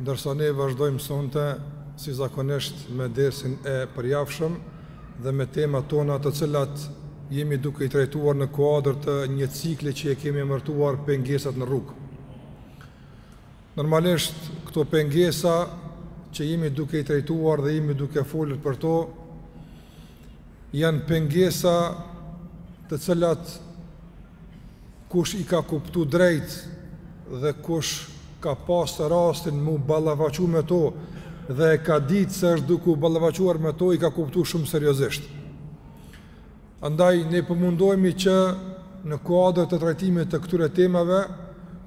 Ndërsa ne vazhdojmë sonte si zakonisht me dersin e përjavshëm dhe me temat tona të cilat jemi duke i trajtuar në kuadër të një cikli që e kemi emërtuar pengesat në rrugë. Normalisht këto pengesa që jemi duke i trajtuar dhe jemi duke folur për to Janë pengesa të cilat kush i ka kuptu drejt dhe kush ka pas rastin m'u ballafaqu me to dhe e ka ditë se është duke u ballafaquar me to i ka kuptu shumë seriozisht. Andaj, ne po mundohemi që në kuadër të trajtimit të këtyre temave,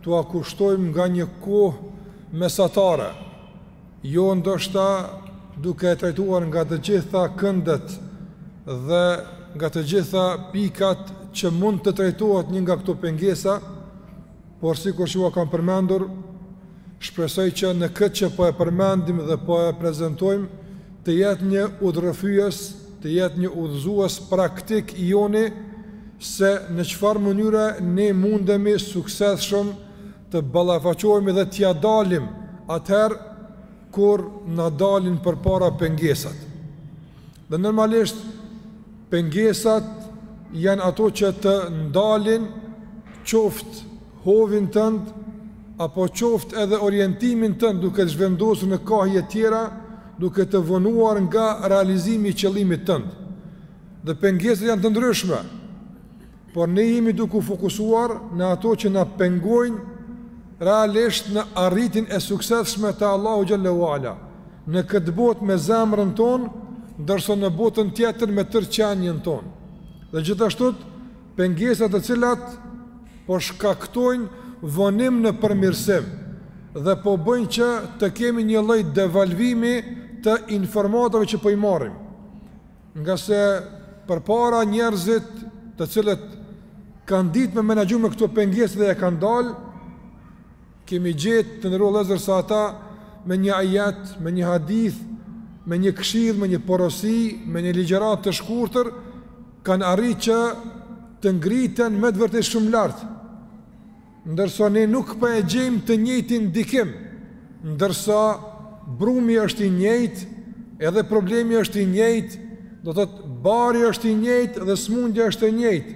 t'ua kushtojmë nga një kohë mesatare, Jo ndoshta duke e trajtuar nga të gjitha këndet dhe nga të gjitha pikat që mund të trajtohet një nga këto pengesa, por sikur që ua kam përmendur, shpresoj që në këtë që po e përmendim dhe po e prezentojmë, të jetë një udhërrëfyes, të jetë një udhëzues praktik i joni, se në çfarë mënyre ne mundemi suksesshëm, të ballafaqohemi dhe t'ia dalim atëherë kur na dalin përpara pengesat. Dhe normalisht pengesat janë ato që të ndalin qoftë hovin tënd apo qoftë edhe orientimin tënd duke të zhvendosur në kahje tjera, duke të vonuar nga realizimi i qëllimit tënd. Dhe pengesat janë të ndryshme. Por ne jemi duke u fokusuar në ato që na pengojnë realisht në arritjen e suksesshme te Allahu xhel-le ue ala, në këtë botë me zemrën tonë, ndërsa në botën tjetër me tërë qenien tonë. Dhe gjithashtu pengesa të cilat po shkaktojnë vonim në përmirësim dhe po bëjnë që të kemi një lloj devalvimi të informatave që po i marrim. Ngase përpara njerëzit të cilët kanë ditë me menaxhu me këto pengesa dhe ia kanë dalë, kemi gjetë të nderuar vëllezër se ata me një ajet, me një hadith, me një këshillë, me një porosi, me një ligjëratë të shkurtër, kanë arri që të ngriten me të vërtetë shumë lart. Ndërsa ne nuk po e gjejmë të njëjtin ndikim, ndërsa brumi është i njëjtë, edhe problemi është i njëjtë, do të thotë bari është i njëjtë dhe sëmundja është e njëjtë.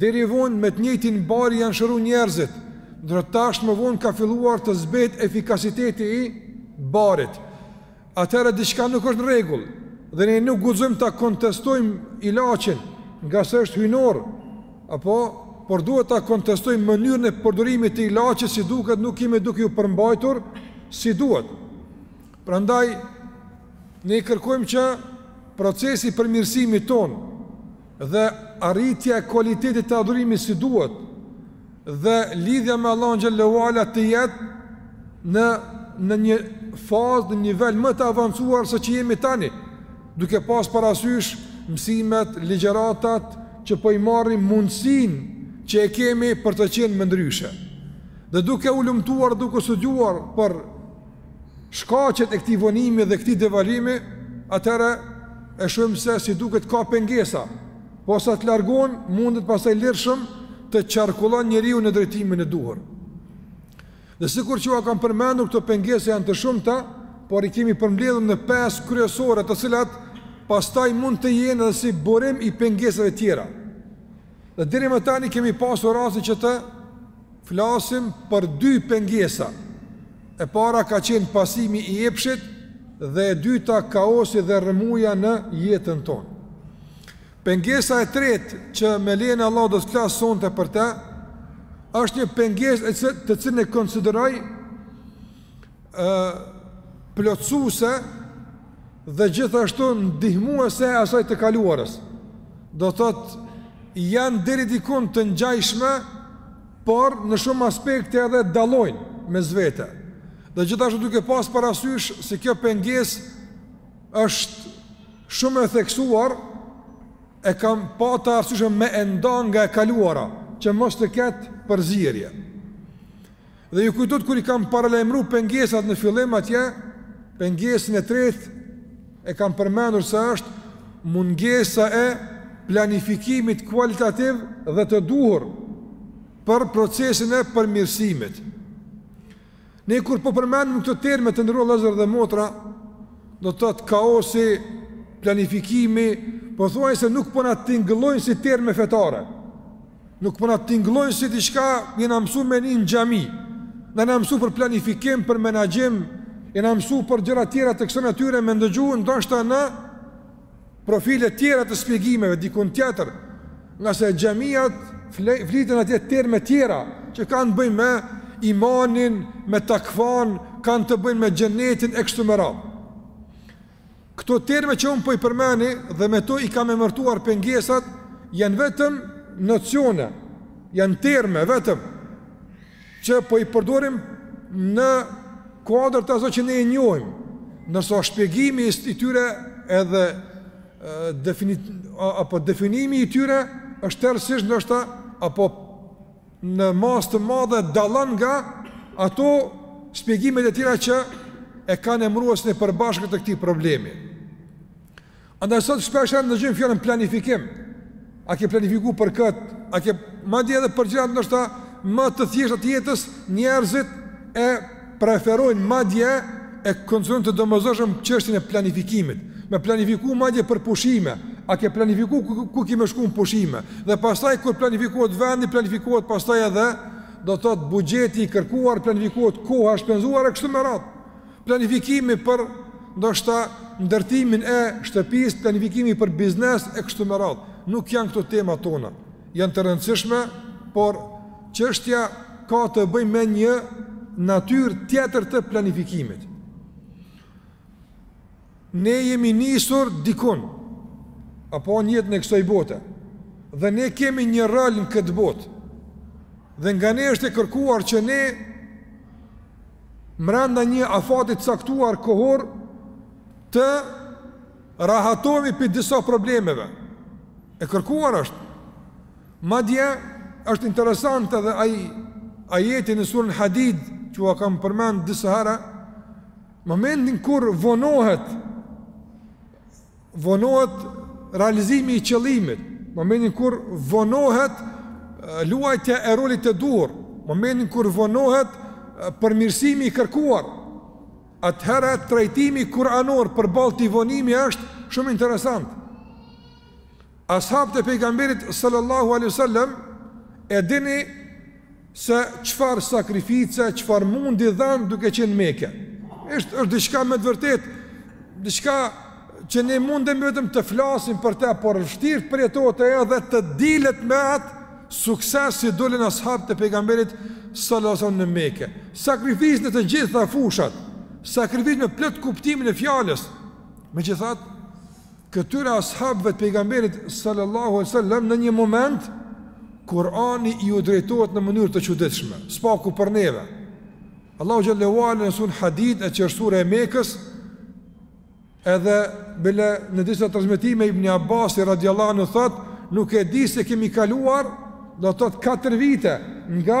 Deri vonë me të njëjtin bar janë shëru njerëzit, ndërsa tash më vonë ka filluar të zbehet efikasiteti i barit. atëherë diçka nuk është në rregull dhe ne nuk guxojmë ta kontestojmë ilaçin, ngase është hyjnor. Apo por duhet ta kontestojmë mënyrën e përdorimit të ilaçit si duket nuk jemi duke iu përmbajtur si duhet. Prandaj ne kërkojmë që procesi i përmirësimit tonë dhe arritja e kualitetit të adhurimit si duhet dhe lidhja me Allahun xhel-le ue ala të jetë në në një fazë në nivel më të avancuar se që jemi tani, duke pas parasysh mësimet, ligjëratat që po i marrim mundësinë që e kemi për të qenë më ndryshe. Dhe duke hulumtuar, duke studiuar për Shkaqet e këtij vonimi dhe këtij devalimi, atëherë e shohim se si duket ka pengesa, posa të largohen mundet pastaj lirshëm të qarkullon njeriu në drejtimin e duhur. Dhe sikur që ua kam përmendur këto pengesa janë të shumta, por i kemi përmbledhur në pesë kryesore, të cilat pastaj mund të jenë edhe si burim i pengesave tjera. Dhe deri më tani kemi pasur rastin që të flasim për dy pengesa. E para ka qenë pasimi i epshit dhe e dyta kaosi dhe rrëmuja në jetën tonë. Pengesa e tretë që me lejen e Allahut do të flas sonte për të, është një pengesë të cilën e konsideroj ë plotësuese dhe gjithashtu ndihmuese e asaj të kaluarës. Do të thotë janë deri dikun të ngjajshme, por në shumë aspekte edhe dallojnë mes vete. Dhe gjithashtu duke pas parasysh se kjo pengesë është shumë e theksuar, e kam pa të arsyeshme me e nda nga e kaluara, që mos të ketë përzierje. Dhe ju kujtohet kur i kam paralajmëru pengesat në fillim atje, pengesën e tretë e kam përmendur se është mungesa e planifikimit kualitativ dhe të duhur për procesin e përmirësimit. Ne kur po përmendim këto terme të nderuar vëllezër dhe motra, do të thotë kaosi, planifikimi, pothuajse nuk po na tingëllojnë si terme fetare. Nuk po na tingëllojnë si diçka, jena mësu me ni në xhami, jena mësu për planifikim, për menaxhim, jena mësu për gjëra tjera të kësaj natyre me ndëgju, ndoshta në profile tjera të shpjegimeve, dikun tjetër, ngase në xhamia fliten atje terme tjera, që kanë të bëjnë me imanin, me takvanë, kanë të bëjnë me xhenetin e kështu me radhë. Këto terme që unë po i përmeni dhe me to i kam emërtuar pengesat janë vetëm nocione, janë terme vetëm që po i përdorim në kuadër të asaj që ne i njohim, ndërsa shpjegimi i tyre edhe definit, apo definimi i tyre është tërësisht ndoshta apo në masë të madhe dallon nga ato shpjegimet e tjera që e kanë emëruesin e përbashkët të këtij problemi. Andaj sot shpesh ne dëgjojmë fjalën planifikim. A ke planifiku për këtë? A ke madje edhe për gjëra ndoshta më të thjeshta të jetës njerëzit e preferojnë madje e konsiderojnë të domosdoshëm çështjen e planifikimit. Me planifiku madje për pushime, a ke planifiku ku, ku ki me shku në pushime, dhe pastaj kur planifikohet vendi, planifikohet pastaj edhe, do të thotë buxheti i kërkuar, planifikohet koha shpenzuar e kështu me radhë. Planifikimi për, ndoshta, ndërtimin e shtëpisë, planifikimi për biznes e kështu me radhë. Nuk janë këto tema tona. Janë të rëndësishme, por çështja ka të bëjë me një natyrë tjetër të planifikimit. Ne jemi nisur dikun apo në jetën e kësaj bote dhe ne kemi një rol në këtë botë. Dhe nga ne është e kërkuar që ne mrenda një afati të caktuar kohor të rahatohemi prej disa problemeve. E kërkuar është. Madje është interesant edhe ai ajeti në surën Hadid që ua kam përmend disa herë, momentin kur vonohet vonohet realizimi i qëllimit, momentin kur vonohet luajtja e rolit të duhur, momentin kur vonohet përmirësimi i kërkuar, atëherë trajtimi kuranor përballë këtij vonimi është shumë interesant. Ashabët e pejgamberit sallallahu alaihi wasallam e dini se çfarë sakrifice, çfarë mundi dhanë duke qenë meke. Ishte, është diçka me të vërtetë, diçka që ne mundem vetëm të flasim për të, por vështirë përjetohet edhe të dilet me atë sukses si dolën ashabët e pejgamberit sallallahu alaihi wasallam në Mekë. Sakrificë në të gjitha fushat, sakrificë me plot kuptimin e fjalës. Megjithatë, Këtyre ashabëve të pejgamberit sallallahu alaihi wasallam në një moment Kurani iu drejtohet në mënyrë të çuditshme, së paku për neve. Allahu xhelle ue ala në suren Hadid e që është sure e Mekës edhe bile në disa transmetime Ibn Abbas radiallahu anhu thot, nuk e di se kemi kaluar do të thotë 4 vite nga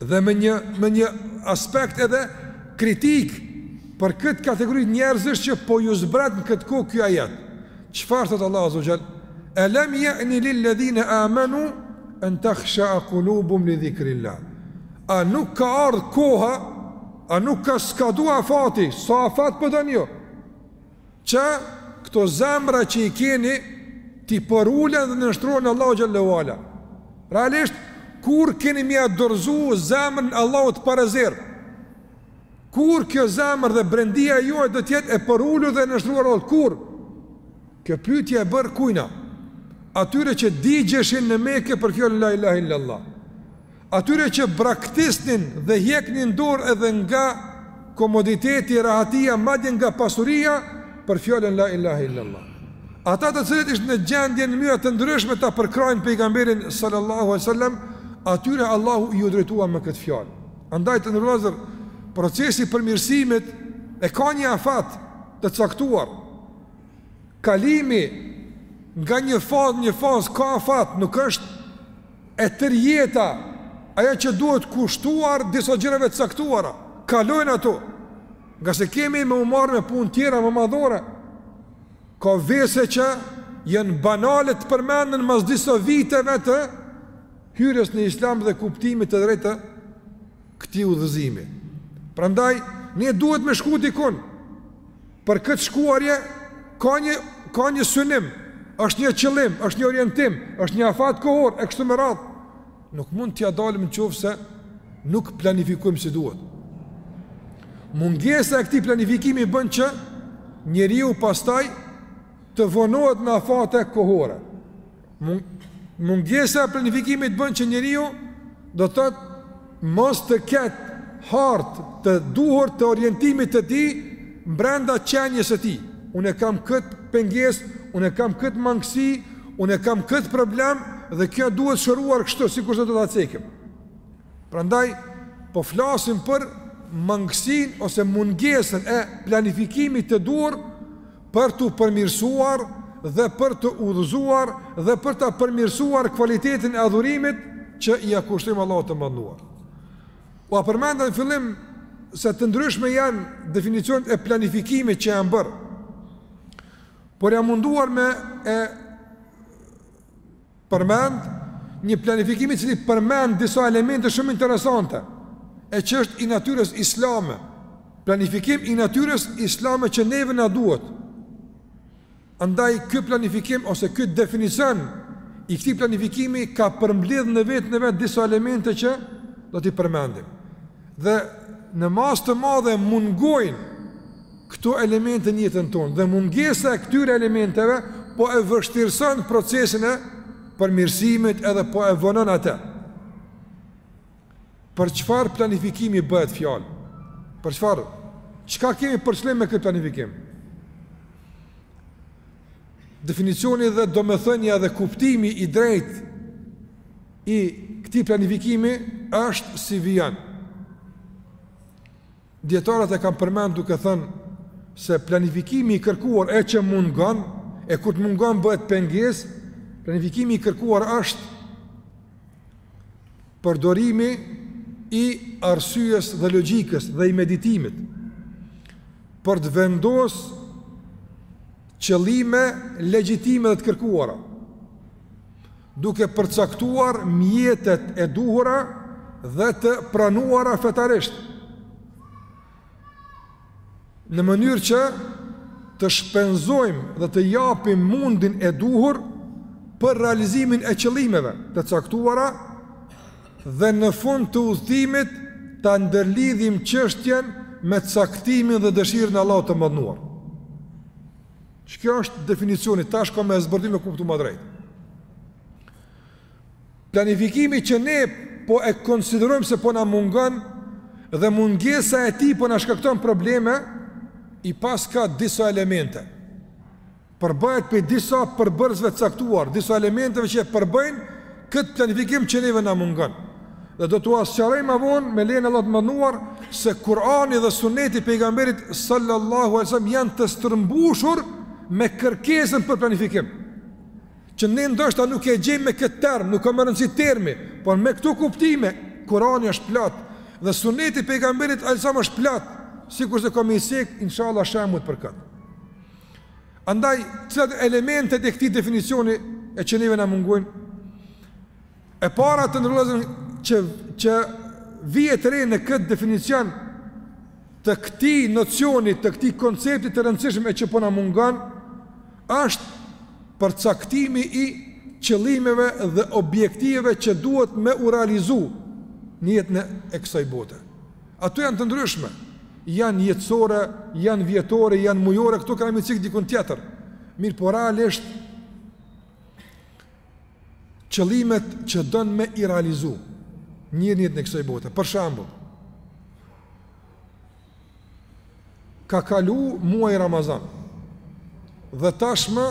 dhe me një me një aspekt edhe kritik për këtë kategori njerëzish që po ju zbret në këtë kohë ky ajet. Çfarë thot Allahu azza wa xhal? Alam ya'ni lil ladhina amanu an takhsha qulubuhum li dhikrillah. A nuk ka ardhur koha? A nuk ka skaduar afati? Sa afat po doni ju? Që këto zemra që i keni t'i përulen dhe nënshtrohen Allahut xhelle ue ala Realisht Kur keni me ia dorëzu zemrën Allahut pa rezervë Kur kjo zemrë dhe brendia juaj do të jetë e përulur dhe nënshtruar Allahut Kur Kjo pyetje iu bë kujna Atyre që digjeshin në Meke për kjo la ilahe illallah Atyre që braktisnin dhe hiqnin dorë edhe nga komoditeti, rahatia, madje nga pasuria për fjalën la ilahe illallah. Ata të cilët ishin në gjendje në mënyra të ndryshme ta përkrahin pejgamberin sallallahu alaihi wasallam, atyre Allahu iu drejtua me këtë fjalë. Andaj të nderuar vëllezër procesi i përmirësimit e ka një afat të caktuar. Kalimi nga një fazë në një fazë ka afat, nuk është E tërë jeta, ajo që duhet kushtuar disa gjërave të caktuara, kalojnë ato. Ngase kemi me u marrë me punë tjera më madhore. Ka vese që janë banale të përmenden mas disa viteve të hyrjes në islam dhe kuptimit të drejtë këtij udhëzimi. Prandaj ne duhet me shku dikun. Për këtë shkuarje ka një ka një synim, është një qëllim, është një orientim, është një afat kohor e kështu me radhë. Nuk mund t'ia dalim në qoftë se nuk planifikojmë si duhet. Mungesa e këtij planifikimi bën që njeriu pastaj të vonohet në afate kohore. Mungesa e planifikimit bën që njeriu do të thotë mos të ketë hartë të duhur të orientimit të tij mbrenda qenies së tij. Unë e kam kët pengesë, unë e kam kët mangësi, unë e kam kët problem dhe kjo duhet shëruar kështu sikurse do ta cekim. Prandaj po flasim për mangësinë ose mungesën e planifikimit të duhur për t'u përmirësuar dhe për t'u udhëzuar dhe për ta përmirësuar kualitetin e adhurimit që ia kushtojm Allahut të Madhëruar. Ua përmenda në fillim se të ndryshme janë definicionet e planifikimit që janë bërë, por janë munduar me e Përmend një planifikim i cili përmend disa elemente shumë interesante, e që është i natyrës islame, planifikim i natyrës islame që neve na duhet. Andaj ky planifikim ose ky definicion i këtij planifikimi ka përmbledhur në vete në vete disa elemente që do t'i përmendim. Dhe në masë të madhe mungojnë këto elemente në jetën tonë dhe mungesa e këtyre elementeve po e vështirëson procesin e përmirësimit edhe po e vonon atë. Për çfarë planifikimi bëhet fjalë? Për çfarë? Çka kemi për qëllim me këtë planifikim? Definicioni dhe domethënia dhe kuptimi i drejtë i këtij planifikimi është si vijon. Dijetarët e kanë përmend duke thënë se planifikimi i kërkuar e që mungon e kur të mungon bëhet pengesë, planifikimi i kërkuar është përdorimi i arsyes dhe logjikës dhe i meditimit për të vendos qëllime legjitime dhe të kërkuara. duke përcaktuar mjetet e duhura dhe të pranuara fetarisht, në mënyrë që të shpenzojmë dhe të japim mundin e duhur për realizimin e qëllimeve të caktuara dhe në fund të udhëtimit ta ndërlidhim çështjen me caktimin dhe dëshirën e Allahut të Madhëruar. Qe kjo është definicioni, tash kem me zbërthy me kuptu ma drejt. Planifikimi që ne po e konsiderojmë se po na mungon dhe mungesa e tij po na shkakton probleme, i paska disa elemente. Përbëhet prej disa përbërësve të caktuar, disa elementeve që e përbëjnë Këtë planifikim që neve na mungon. Dhe do t'ua sqarojmë më vonë me lejen e Allahut të Madhëruar se Kur'ani dhe Suneti i pejgamberit sallallahu alaihi wasallam janë të stërmbushur me kërkesën për planifikim. Që ne ndoshta nuk e gjejmë me këtë term, nuk ka më rëndësi termi, por me këto kuptime Kur'ani është plot dhe Suneti i pejgamberit alaihi wasallam është plot, sikur se kemi me sjellë inshallah shembull për këtë. Andaj, cilat janë elementet e këtij definicioni e që neve na mungojnë? E para të nderuar vëllezër që, që vihet re në këtë definicion të këtij nocioni, të këtij koncepti të rëndësishëm e që po na mungon, është përcaktimi i qëllimeve dhe objektivave që duhet me u realizu në jetën e kësaj bote. Ato janë të ndryshme, janë jetësore, janë vjetore, janë mujore, këto ka nicik dikun tjetër. Mirëpo realisht, qëllimet që don me i realizu, njeri n'jetën e kësaj bote, për shembull, Ka kalu muaji Ramazan Dhe tashmë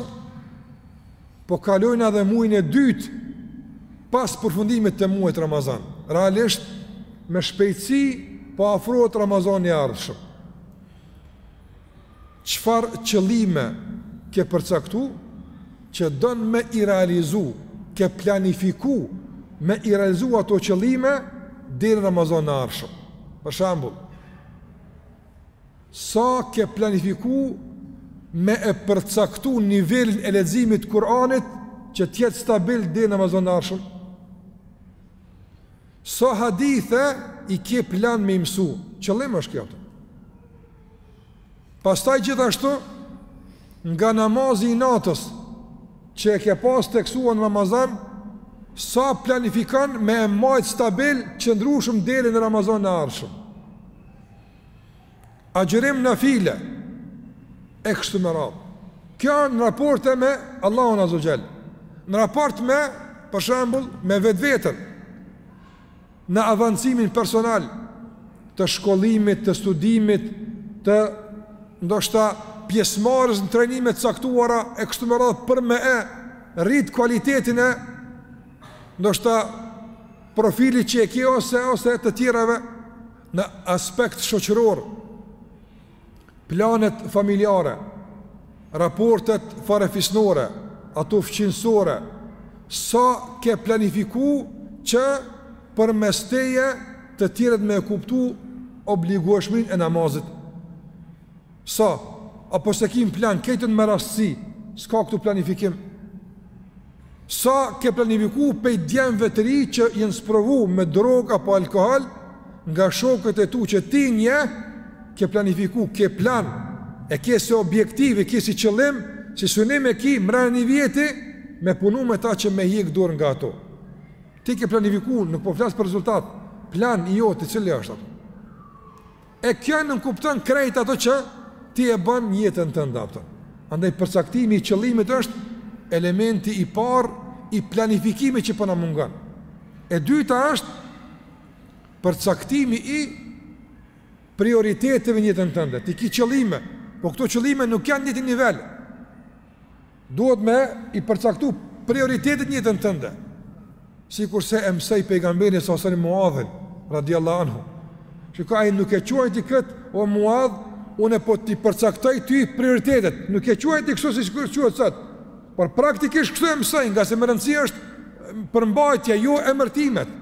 Po kalon edhe muaji i dytë Pas përfundimit të muajit Ramazan Realisht Me shpejtësi Po afrohet Ramazani i ardhshëm Çfarë qëllime Ke përcaktu Që don me i realizu Ke planifiku Me i realizu ato qëllime Deri Ramazanin e ardhshëm Për shembull Sa ke planifiku me e përcaktu nivelin e leximit të Kur'anit që të jetë stabil deri në Ramazanin e ardhshëm? Sa hadithe i ke plan me i mësu? Qëllim është kjo. Pastaj gjithashtu nga namazi i natës që e ke pas të theksuar në Ramazan, sa planifikon me e majtë stabil qëndrueshëm deri në Ramazanin e ardhshëm? Agjërim nafile E kështu me radhë Kjo në raporte me Allahun Azze ue Xhel Në raport me Për shembull me vetveten Në avancimin personal Të shkollimit, të studimit Të ndoshta pjesëmarrjes në trajnime t'caktuara E kështu me radhë për me e Rrit kualitetin e Ndoshta profilit që e ke ose, ose të tjerave Në aspekt shoqëror, planet familjare, raportet farefisnore, ato fqinësore, sa ke planifiku që përmes teje të tjerët me e kuptu obligueshmin e namazit? Sa? Apo s'e kim plan, kejt jan me rastësi, s'ka këtu planifikim? Sa ke planifiku pej djemve të ri që janë sprovu me drogë apo alkohol nga shokët e tu që t'i njeh ke planifiku ke plan e ke si objektiv e ke si qëllim si synim e ki mrena një vjeti me punu me ta që me hjek dorë nga ato ti ke planifiku nuk po flas për rezultat plani i joti cili është ato E kjo nënkupton krejt ato që ti e bën në jetën tënde apo. Andaj përcaktimi i qëllimit është elementi i parë i planifikimit që po na mungon. E dyta është përcaktimi i prioriteteve në jetën tënde. Ti ke qëllime, por këto qëllime nuk janë në një nivel. Duhet me i përcaktu prioritetet në jetën tënde. Sikurse e mësoi pejgamberi salallahu alejhi ue selem Muadhin, radiallahu anhu. Çka, ai nuk e quajti këtë, o Muadh, unë po t'i përcaktoj ty prioritetet. Nuk e quajti kështu siç quhet sot. Por praktikisht kështu e mësoi, ngase më rëndësi është përmbajtja, jo emërtimet.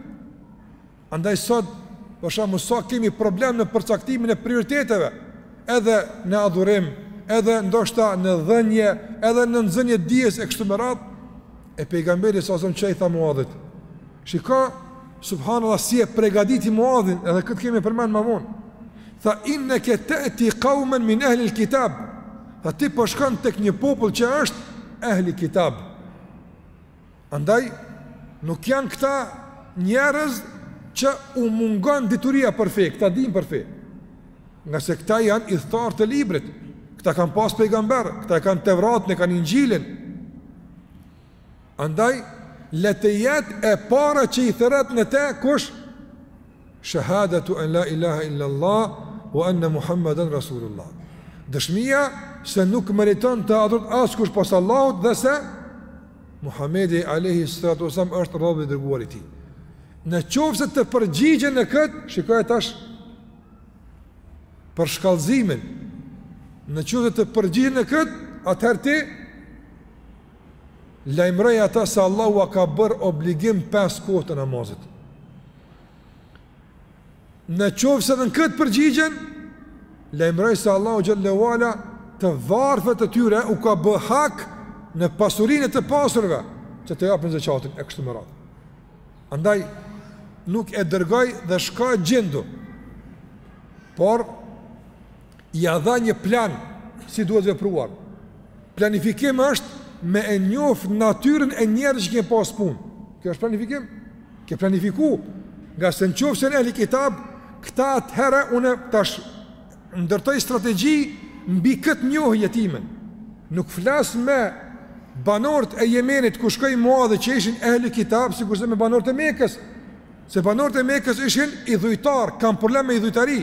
Andaj sot, për shembull, sa kemi problem në përcaktimin e prioriteteve, edhe në adhurim, edhe ndoshta në dhënie, edhe në nxënie dijes e kështu me radhë, e pejgamberi salallahu alejhi ue selem ç'i tha muadhit. Shiko, subhanallah, si e pregaditi muadhin, edhe këtë kemi përmend më vonë. Tha, inneke te'ti kaumen min ehlil kitab. Tha, ti po shkon tek një popull që është ehli kitab. Andaj nuk janë këta njerëz që u mungon dituria për fe, këta din për fe. Ngase këta janë ithtarë të librit, këta kanë pas pejgamber, këta e kanë tevratën, e kanë Inxhilin. Andaj, le të jetë e para që i thërret në te, kush? Shahadatu en la ilaha illa Allah, ue enne Muhammeden Rasulullah. Dëshmia se nuk meriton të adhurohet askush pas Allahut dhe se Muhamedi alejhi sallatu ue selam është rob e i dërguar i Tij. Në qoftë se të përgjigjen në këtë, shikoj tash për shkallëzimin. Në qoftë se të përgjigjen në këtë, atëherë ti lajmëroji ata se Allahu ka bërë obligim pesë kohë të namazit. Në qoftë se edhe në këtë përgjigjen, lajmëroji se Allahu xhel-le ue ala të varfërve të tyre u ka bë hak në pasurinë e të pasurve që të japën zeqatin e kështu me radhë. Andaj, nuk e dërgoi dhe shko gjendu, por ia dha një plan si duhet vepruar. Planifikim është me e njoft natyrën e njerëzve që ke me pas punë. Kjo është planifikim. Ke planifiku ngase në qoftë se janë ehli kitab, këta atëherë unë tash ndërtoj strategji mbi këtë njohje timen. Nuk flas me banorët e Jemenit ku shkoi Muadhi që ishin ehli kitab sikurse me banorët e Mekës. Se banorët e Mekës ishin idhujtar, kanë problem me idhujtari,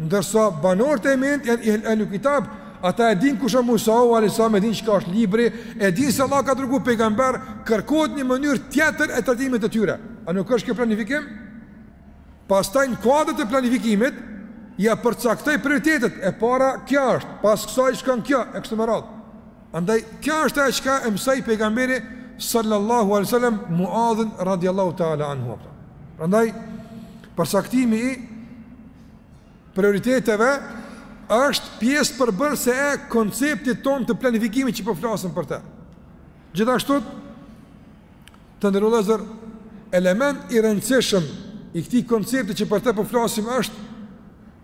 ndërsa banorët e Jemenit janë ehlu kitab, ata e dinë kush është Musau alejhi selam, e dinë çka është libri, e dinë se Allahu ka dërguar pejgamber, kërkohet një mënyrë tjetër e trajtimit të tyre. A nuk është kjo planifikim? Pastaj në kuadër të planifikimit ia përcaktoi prioritetet. E para kjo është, pas kësaj shkon kjo e kështu me radhë. Prandaj kjo është ajo çka e mësoi pejgamberi sallallahu alaihi wasallam Muadhin radhiyallahu ta'ala anhu. Prandaj përcaktimi i prioriteteve është pjesë përbërëse e konceptit tonë të planifikimit që po flasim për të. Gjithashtu të nderuar vëllezër element i rëndësishëm i këtij koncepti që për të po flasim është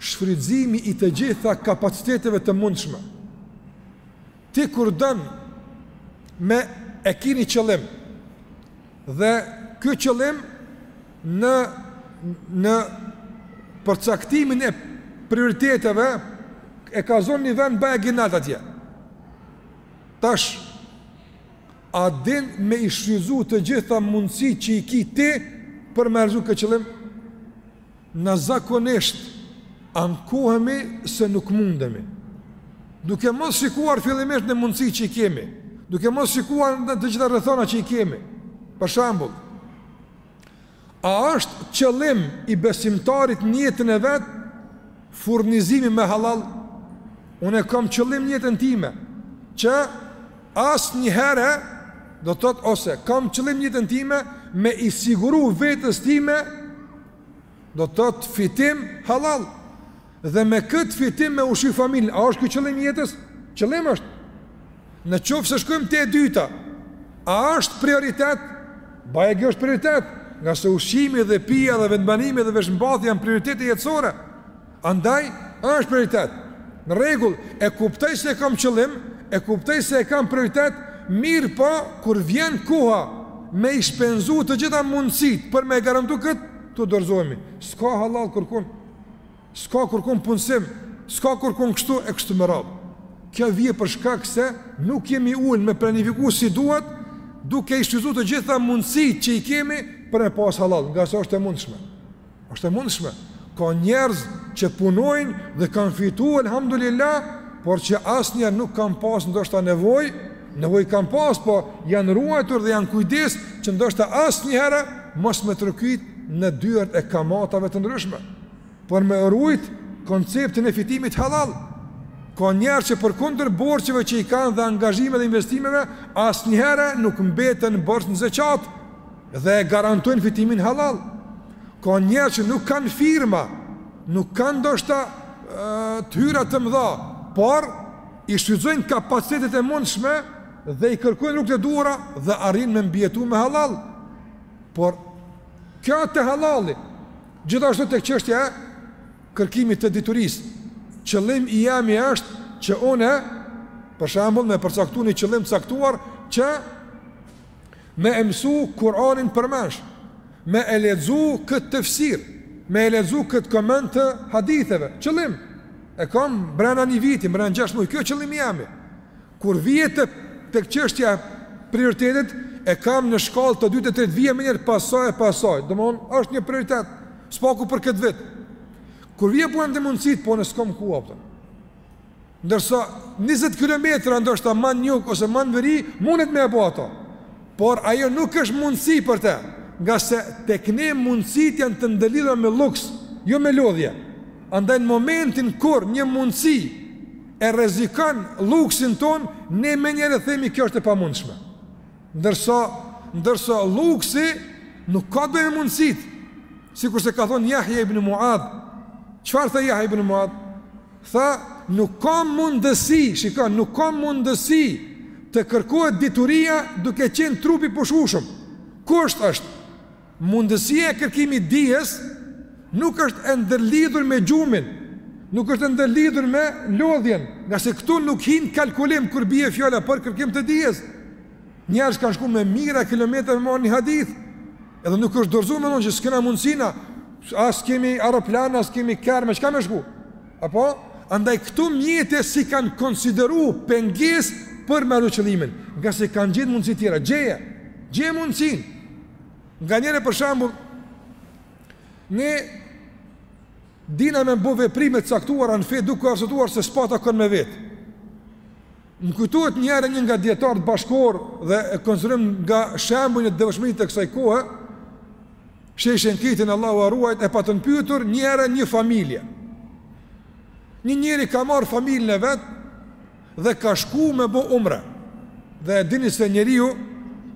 shfrytëzimi i të gjitha kapaciteteve të mundshme. Ti kur don me e ki një qëllim dhe kjo qëllim në në përcaktimin e prioriteteve e ka zonë një vend baje gjindet atje. Tash, a din me i shfrytëzu të gjitha mundësi që i ki ti për me realizu këtë qëllim? Na zakonisht ankohemi se nuk mundemi. Duke mos shikuar fillimisht në mundësi që i kemi, duke mos shikuar në të gjitha rrethanat që i kemi. Për shembull, a është qëllim i besimtarit në jetën e vet furnizimi me halal? Unë e kam qëllim në jetën time që asnjëherë do të thotë ose kam qëllim në jetën time me i siguru vetes time Do të thotë fitim halal dhe me këtë fitim me ushqy familjen. A është ky qëllim i jetës? Qëllim është. Në qoftë se shkojmë te e dyta, a është prioritet? Baje kjo është prioritet, ngase ushqimi dhe pija dhe vendbanimi dhe veshmbathja janë prioritete jetësore. Andaj, është prioritet. Në rregull, e kuptoj se e kam qëllim, e kuptoj se e kam prioritet, mirëpo kur vjen koha me i shpenzu të gjitha mundësitë për me e garantu këtë, tu dorëzohemi. S'ka hallall kurkun. S'ka kurkun punësim, s'ka kurkun kështu e kështu me radhë. Kjo vjen për shkak se nuk jemi ul me planifiku si duhet, duke i shfrytëzu të gjitha mundësitë që i kemi për me pas hallall, ngase është e mundshme. Është e mundshme. Ka njerëz që punojnë dhe kanë fitu alhamdulillah, por që asnjëherë nuk kanë pas ndoshta nevojë, nevojë kanë pas, po janë ruajtur dhe janë kujdes që ndoshta asnjëherë mos me trokit në dyert e kamatave të ndryshme. Por me ruajt konceptin e fitimit halal. Ka njerëz që përkundër borxheve që i kanë dhe angazhime dhe investimeve, asnjëherë nuk mbeten borxh në zeqat. Dhe e garantojnë fitimin halal. Ka njerëz që nuk kanë firma, nuk kanë ndoshta të hyra të mëdha, por i shfrytëzojnë kapacitetet e mundshme dhe i kërkojnë rrugët e duhura dhe arrin me mbijetu me halal. Por, kjo te halali, gjithashtu tek çështja e kërkimit të diturisë, qëllimi i jemi është që unë, për shembull me përcaktu një qëllim të caktuar, që Me e mësu Kur'anin përmendsh Me e lexu këtë tefsir Me e lexu këtë koment të haditheve Qëllim E kam brena një viti, brena një gjashtëmujori Kjo qëllimi jemi Kur vjen te, tek çështja prioritetit E kam në shkallë të dytë e tretë vjen menjëherë pasaj e pasaj Domethënë, është një prioritet Së paku për këtë vit Kur vjen puna te mundësitë, po në s'kom ku apëton Ndërsa njëzet kilometra ndoshta ma në jug ose ma në veri munet me e bo ato Por ajo nuk është mundësi për te Ngase tek ne mundësitë janë të ndërlidhura me lluks Jo me lodhje Andaj në momentin kur një mundësi e rrezikon lluksin tonë Ne menjëherë themi kjo është e pamundshme Ndërsa, ndërsa lluksi nuk ka të bëjë me mundësitë Sikurse ka thonë Jahja ibn Muad Çfarë tha Jahja ibn Muad? Tha, Nuk ka mundësi, shiko, nuk ka mundësi të kërkohet dituria duke qenë trupi i pushueshëm. Kështu është, mundësia e kërkimit dijes nuk është e ndërlidhur me gjumin, nuk është e ndërlidhur me lodhjen, ngase këtu nuk hin në kalkulim kur bie fjala për kërkim të dijes. Njerëz kanë shku me mijëra kilometra me marrë një hadith, Edhe nuk është dorëzu me thonë që s'kena mundësi na, as kemi aeroplan, as kemi kerr, me çka me shku? Apo? Andaj këto mjete s'i kanë konsideru pengesë për me qëllimin, ngase kanë gjetë mundësi tjera, gjeje, gjeje mundësinë. Nganjëherë për shembull, ne dina me bo veprime të caktuara në fe duke arsyetuar se s'pata kënd me vete. Më kujtohet një herë një nga dijetarët bashkëkohorë dhe e konsiderojmë nga shembujt e devotshmërisë së kësaj kohe, Shejh Shenkitin Allahu e ruajttë e patën pyetur një herë një familje. Një njeri ka marrë familjen e vet dhe ka shku me bo umre. Dhe e dini se njeriu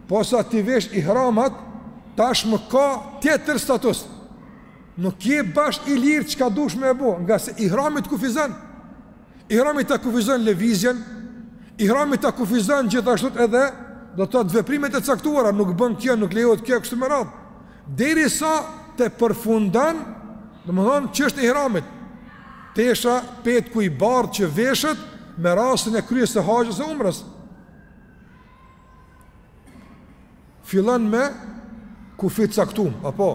posa t'i vesh ihramat tashmë ka tjetër status. Nuk je bash i lirë çka dush me bo, ngase ihrami të kufizon. Ihrami ta kufizon lëvizjen, Ihrami ta kufizon gjithashtu edhe do të thotë veprimet e caktuara, nuk bën kjo, nuk lejohet kjo kështu me radhë. Derisa ta përfundon, domethënë çështjen e Ihramit. Tesha petku i bardhë që vishet me rastin e kryerjes së haxhit ose umrës. Fillon me kufi të caktun, apo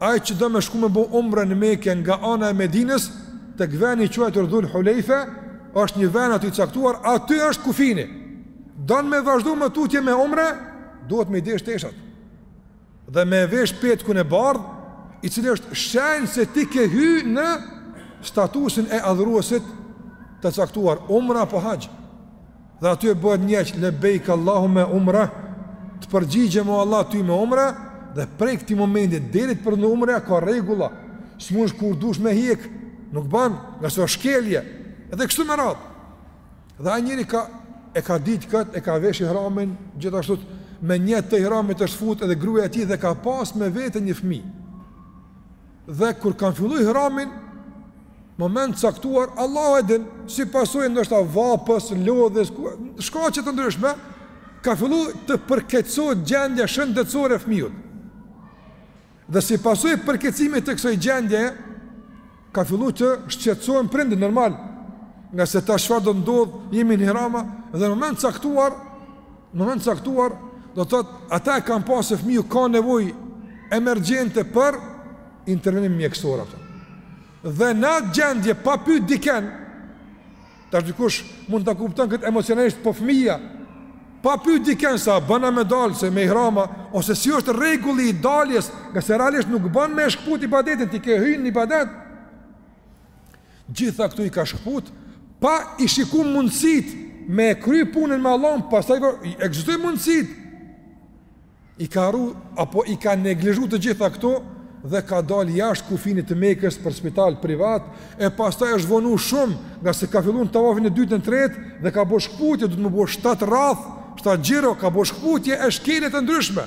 ai që do me shku me bo umre në Meke nga ana e Medinës, tek veni i quajtur Dhul Hulejfe, është një ven aty caktuar, aty është kufini. Don me vazhdu me tutje me umre, duhet me i desh teshat. Dhe me e vesh petkun e bardh, i cili është shenjë se ti ke hy në statusin e adhruesit të caktuar, umre apo haxh. Dhe aty bëhet nijeti lebejk Allahume umre, të përgjigjem o Allah ty me umre, dhe prej këtij momenti, deri t'përfundon umra, ka rregulla, s'mundesh kur dush me hjek, nuk ban, ngase shkelje, edhe kështu me radhë. Dhe ai njeri ka, e ka ditë këtë, e ka vesh ihramin, gjithashtu me nijet të ihramit është fut edhe gruja e tij dhe ka pas me vete një fmi. Dhe kur kanë fillu ihramin, moment të caktuar, Allahu e din, si pasojë ndoshta vapës, lodhjes, shkaqe të ndryshme, ka fillu të përkeqësohet gjendja shëndetësore e fmiut. Dhe si pasojë përkeqësimit të kësaj gjendje, ka fillu të shqetësohen prindit normal, ngase tash çfarë do ndodh, jemi në ihram dhe në moment të caktuar Në ven caktuar, do të thotë ata e kanë pa se fëmiu ka nevojë emergjente për intervenim mjekësor apo. Dhe në atë gjendje pa pyet dikën, tash dikush mund ta kupton këtë emocionalisht po fëmia pa pyet dikën se a bën me dal me ihrama ose si është rregulli i daljes, ngase realisht nuk bën me shkput ibadetin ti ke hyrë në ibadet. Gjitha këto i ka shkëput, pa i shiku mundësit me e kry punën me Allahun, pastaj po ekzistojn mundësit, i ka harru, apo i ka neglizhu të gjitha këto, dhe ka dal jashtë kufinit të Mekës për spital privat, e pastaj është vonu shumë, ngase ka fillu në tavafin e dytë a tretë, dhe ka bo shkëputje, duhet me bo shtatë rrath, shtatë xhiro, ka bo shkëputje e shkelje të ndryshme.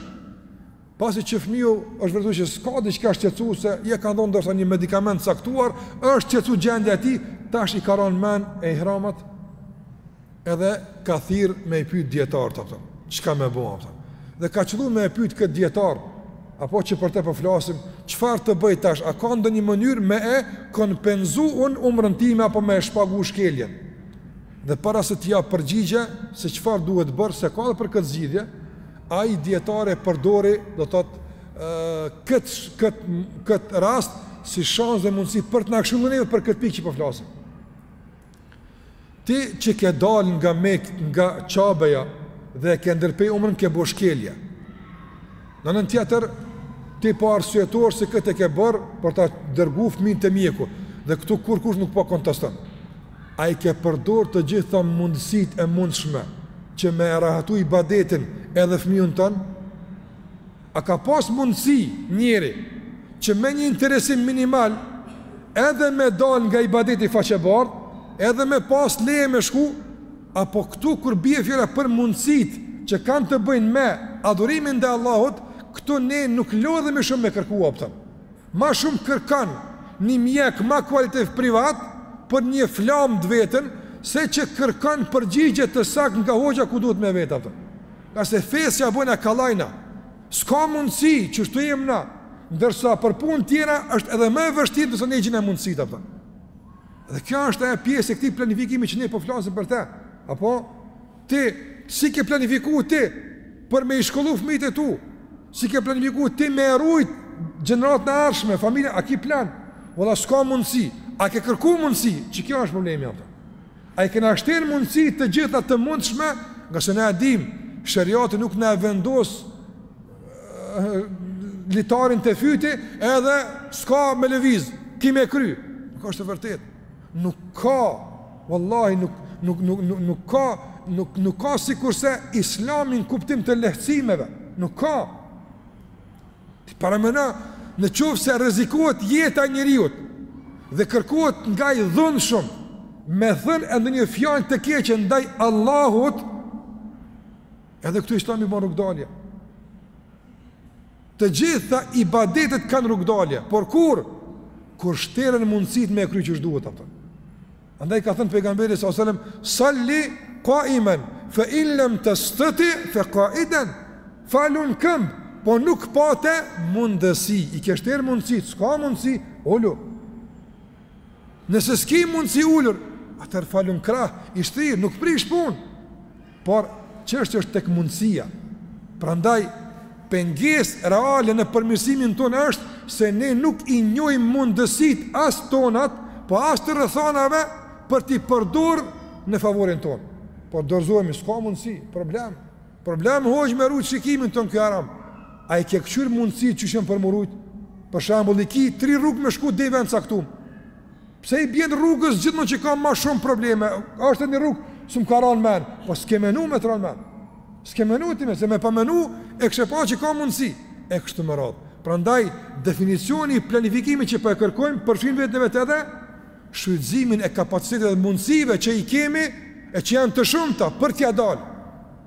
Pasi që fëmiu është vërtetu që s'ka diçka shqetësuese, ia kanë dhon ndoshta një medikament caktuar, është qetësu gjendja e tij, tash i ka ra n'men e ihramat. Edhe ka thirr me i pyet dijetarët apo. Çka me bo?? Dhe ka qëllu me e pyet kët dijetar, apo që për të po flasim, çfarë të bëj tash? A ka ndonjë mënyrë me e kompenzu un umrën time apo me e shpagu shkeljen? Dhe para se të jap përgjigje se çfarë duhet bërë, se ka edhe për këtë zgjidhje, Ai dijetar e përdori, do të thotë, kët kët kët rast si shans dhe mundësi për të na këshilluar neve për këtë pikë që po flasim. Ti që ke dalë nga Meka, nga Qabeja dhe ke ndërpre umrën ke bo shkelje. Në anën tjetër, ti po arsyeton se këtë e ke bërë për ta dërgu fëmin te mjeku dhe këtu kurkush nuk po konteston. A i ke përdorë të gjitha mundësitë e mundshme që me e rehatu ibadetin edhe fmijun tënë? A ka pas mundësi njeri që me një interesim minimal edhe me dalë nga ibadeti faqebardhë, edhe me pas leje me shku? Apo këtu kur bje fjala për mundësit që kanë të bëjnë me adhurimin ndaj Allahut, këtu ne nuk lodhemi shumë me kërku aty. Ma shumë kërkon një mjek ma kualitev privat për një flam të veten se që kërkon përgjigje të saktë nga hoxha ku duhet me vetë atë. Ngase fesë ja bojna kallaj na, s'ka mundësi qështu jem na, ndërsa për pun tjera është edhe më e vështirë ndërsa ne gjina mundësitë për ta. Dhe kjo është pjesë e këtij planifikimi që ne po flasim për te. Apo? Ti, si ke planifiku ti, për me i shkollu fëmijët e tu, si ke planifiku ti me e rujt gjeneratën e ardhshme, familje, a ki plan, vëlla s'ka mundësi, a ke kërku mundësi, që kjo është problemi ato. A i kena shterë mundësitë gjitha të mundëshme, ngase ne e dim, sheriati nuk na e vendos eh, litarin te fyti edhe s'ka me lëviz, ki me e kry, nuk është e vërtet. Nuk ka, wallahi nuk nuk nuk nuk nuk ka, nuk nuk ka sikurse Islami n'kuptim të lehtësimeve, nuk ka. Ti paramena, në qoftë se rrezikohet jeta e njeriut dhe kërkohet nga ai dhunshëm me thën edhe një fjalë të keqe ndaj Allahut, edhe këtu Islami bën rrugdalje. Të gjitha ibadetet kanë rrugëdalje, por kur kur shteren mundësitë me e kryer siç duhet atë. Andaj ka thënë pejgamberi s.a.s., "Salli qa'iman, fa in lam tastati fa qa'idan." Falu n'këmb, po nuk pate mundësi, i ke shter mundësitë, s'ka mundësi, ulu. Nëse s'ke mundësi ulur, atëherë falu n'krah, i shtrirë, nuk prish punë. Por, çështja është tek mundësia. Prandaj, pengesë reale në përmirësimin tonë është se ne nuk i njohim mundësitë as tonat, po as të rrethanave për t'i përdorur në favorin tonë. Po dorëzohemi, s'ka mundësi, problem. Problem hoxhë me rujt shikimin te ky haram. A i ke këqyr mundësitë qysh janë për me rujt? Për shembull, i ki tri rrugë me shku deri në vend t'caktuar. Pse i bje rrugës gjithmonë që ka më shumë probleme? A është një rrugë s'm ka rënë mend? Po s'ke menu me t'rënë mend. S'ke menu ti, se me pas menu e kishe pa që ka mundësi e kështu me radhë. Prandaj definicioni i planifikimit që po e kërkojmë përfshin në vetvete edhe shfrytëzimin e kapaciteteve dhe mundësive që i kemi e që janë të shumta për t'ia dalë.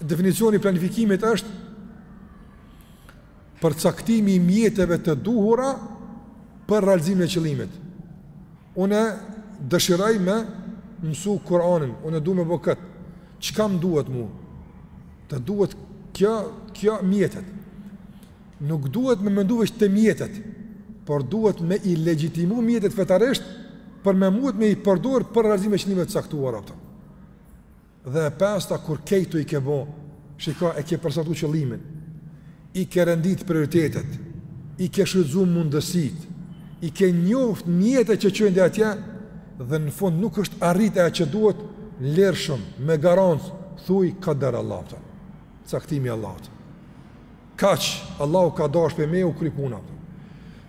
definicioni i planifikimit është përcaktimi i mjeteve të duhura për realizimin e qëllimit. Unë dëshiroj me mësu Kur'anin, unë dua me bo ket. Çka më duhet mu? Të duhet kjo, kjo mjetet. Nuk duhet më mendu veç te mjetet, por duhet me i legjitimu mjetet fetarisht për me mujt me i përdor për realizimin e qëllimeve të caktuara apo. Dhe e pesta kur krejt to i ke bo, shiko e ke përcaktu qëllimin, i ke rendit prioritetet, i ke shfrytëzu mundësitë, i ke njoft mjetet që çojnë atje, dhe në fund nuk është arrit ajo që duhet, lirshëm, me garancë, thuj, kader i Allahut, caktimi i Allahut. Kaq, Allahu ka dashtë për me u kry puna. Apo?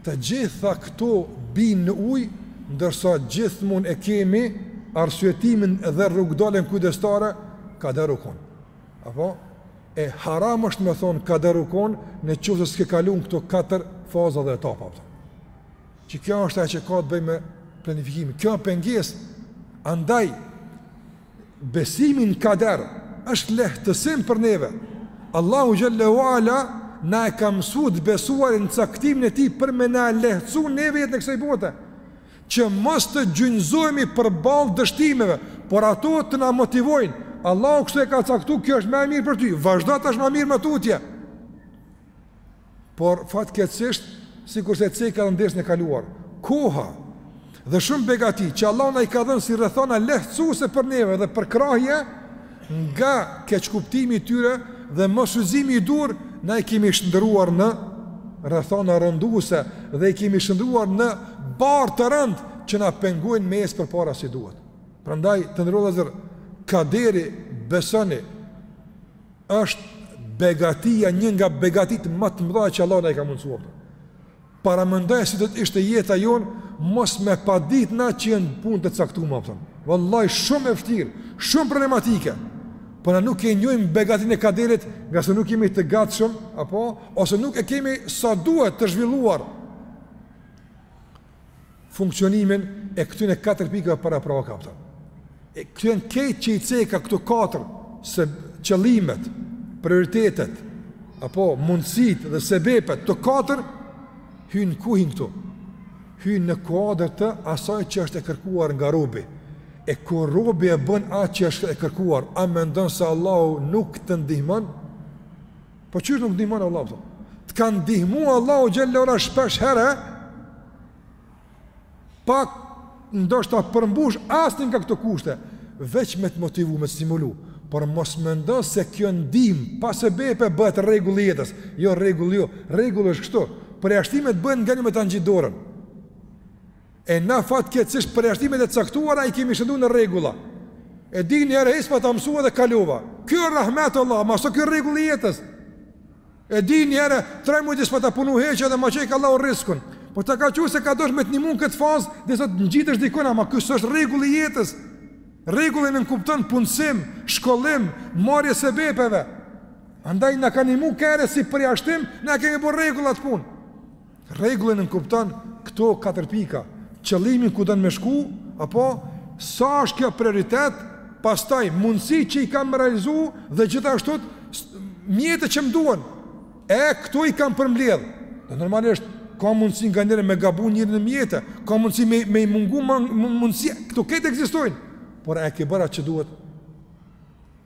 Të gjitha këto binë në ujë, ndërsa gjithmonë e kemi arsyetimin dhe rrugëdaljen kujdestare, kader u konë. Apo? E haram është me thonë kader u konë në qoftë se s'ke kalun këto katër faza dhe etapa. Apo? Që kjo është ajo që ka të bëjë me planifikimin. Kjo pengesë, andaj, Besimi në kader është lehtësim për neve. Allahu xhel-le ue ala na e ka mësu të besuarin në caktimin e tij për me na lehtësu neve jetën e kësaj bote. Që mos të gjunjëzohemi përballë dështimeve, por ato të na motivojnë. Allahu kështu e ka caktu, kjo është ma e mirë për ty. Vazhdo tash ma mirë më tutje. Por fatkeqësisht, sikurse e cekëm edhe dersin e kaluar, koha dhe shumë begati që Allah na i ka dhënë si rrethana lehtësuese për neve dhe përkrahje nga keqkuptimi i tyre dhe mosshfrytëzimi i duhur, na i kemi shndërruar në rrethana rënduese dhe i kemi shndërruar në barrë të rëndë që na pengojnë me ecë përpara si duhet. Prandaj të nderuar vëllezër kaderi besimi Është begatia një nga begatitë ma të mëdha që Allah na i ka mundësuar. Paramendo se si do të ishte jeta jonë mos me pa ditë na që janë punë të caktuara apo. Wallahi shumë e vështirë, shumë problematike. Po na nuk e njohim begatinë e kaderit, nga se nuk jemi të gatshëm apo ose nuk e kemi sa duhet të zhvilluar. funksionimin e këtyre katër pikëve paraprake, apo. E këto janë krejt që i ceka këtu katër se qëllimet, prioritetet apo mundësitë dhe sebepet këto katër hyjnë ku hyjnë këtu? Hyjnë në kuadër të asaj që është e kërkuar nga robi. E kur robi e bën atë që është e kërkuar, a mendon se Allahu nuk të ndihmon? Po qysh nuk ndihmon Allahu thotë. Të ka ndihmu Allahu xhelle ue ala shpesh herë. Pa ndoshta përmbush asnjë nga këto kushte, veç me të motivu, me të stimulu, por mos mendo se kjo ndihmë pa sebepe bëhet rregull i jetës. Jo rregull, jo, rregull është kështu. Përjashtimet bëhen nganjëherë me ta zgjat dorën. E na fatkeqësisht përjashtimet e caktuara i kemi shëndrru në rregulla. Edhe ni herë hiç pa mësu dhe kalova. Ky është rahmeti i Allahut, ama s'është ky rregull i jetës. Edhe ni herë tre muaj hiç pa punu hiç edhe ma çeli Allahu rriskun. Po ta ka dhënë se ka dasht me të ndihmuar këtë fazë, dhe sot ngjitesh dikun, ama ky është rregull i jetës. Rregulli nënkupton punësim, shkollim, marrje sebepeve. Andaj na ka ndihmu ni herë si përjashtim, na kemi bërë rregull atë punë. Rregulli nënkupton këto katër pika, qëllimin ku don me shku, apo sa është kjo prioritet, pastaj mundësitë që i kam me realizu dhe gjithashtu mjetet që më duhen. E këto i kam përmbledh. Dhe normalisht ka mundësi nganjëherë me gabu njeri në mjete, ka mundësi me me i mungu mundësi, këto këtë ekzistojnë. Por a e ke bërë atë që duhet?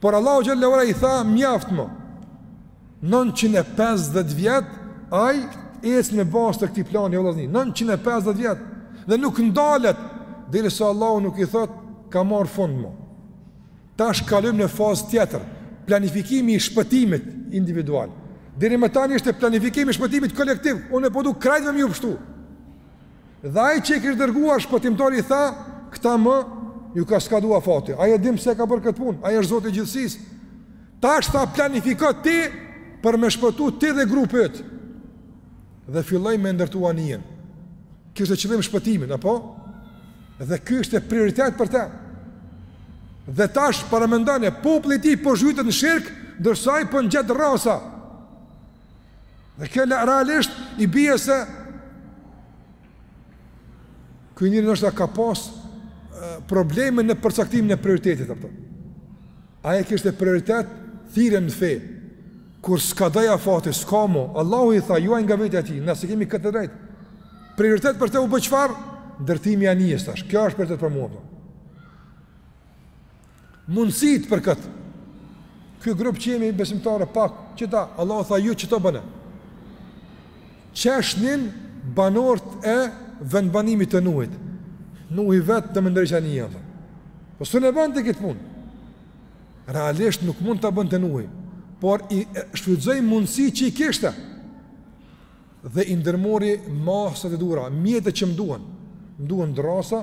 Por Allahu xhelle ue ala i tha mjaft më. 950 vjet ai eci në bazë të këtij plani vëllazni. 950 vjet dhe nuk ndalet derisa Allahu nuk i thot ka marr fund më. Tash kalojmë në fazë tjetër, planifikimi i shpëtimit individual. Deri më tani ishte planifikimi i shpëtimit kolektiv. Unë po du krejtve me ju pshtu. Dhe ai që i kishte dërguar shpëtimtar i tha, këtyre më ju ka skaduar fati. Ai e din pse ka bërë këtë punë, ai është Zoti i gjithësisë. Tash tha planifiko ti për me shpëtu ti dhe grupi yt. Dhe filloi me ndërtu anijen. Kishte qëllim shpëtimin, apo? Dhe ky ishte prioritet për të. Dhe tash paramendone, populli i tij po zhytet në shirk, ndërsa ai po ngjet drrasa. Dhe kjo realisht i bie se ky njeri ndoshta ka pas probleme në përcaktimin e prioritetit apo. Ai kishte prioritet thirrjen në fe. Kur skadoi afati, s'ka mo, Allahu i tha, jo ai nga vetja e tij, na s'e kemi këtë drejt, prioritet për te u bë çfarë, ndërtimi i anijes tash, kjo është prioritet për mua, apo. mundësitë për kët. Ky grup që jemi besimtarë pak, qëta Allahu tha ju qëto bëne. Qeshnin banorët e vendbanimit të Nuhit. Nuhi vetë do me ndreq anijen. Po s'mun e bënte këtë punë. Realisht nuk mund ta bënte Nuhi. Por i shfrytëzoi mundësitë që i kishte. dhe i ndërmori masat e duhura, mjetet që më duhen, më duhen drasa,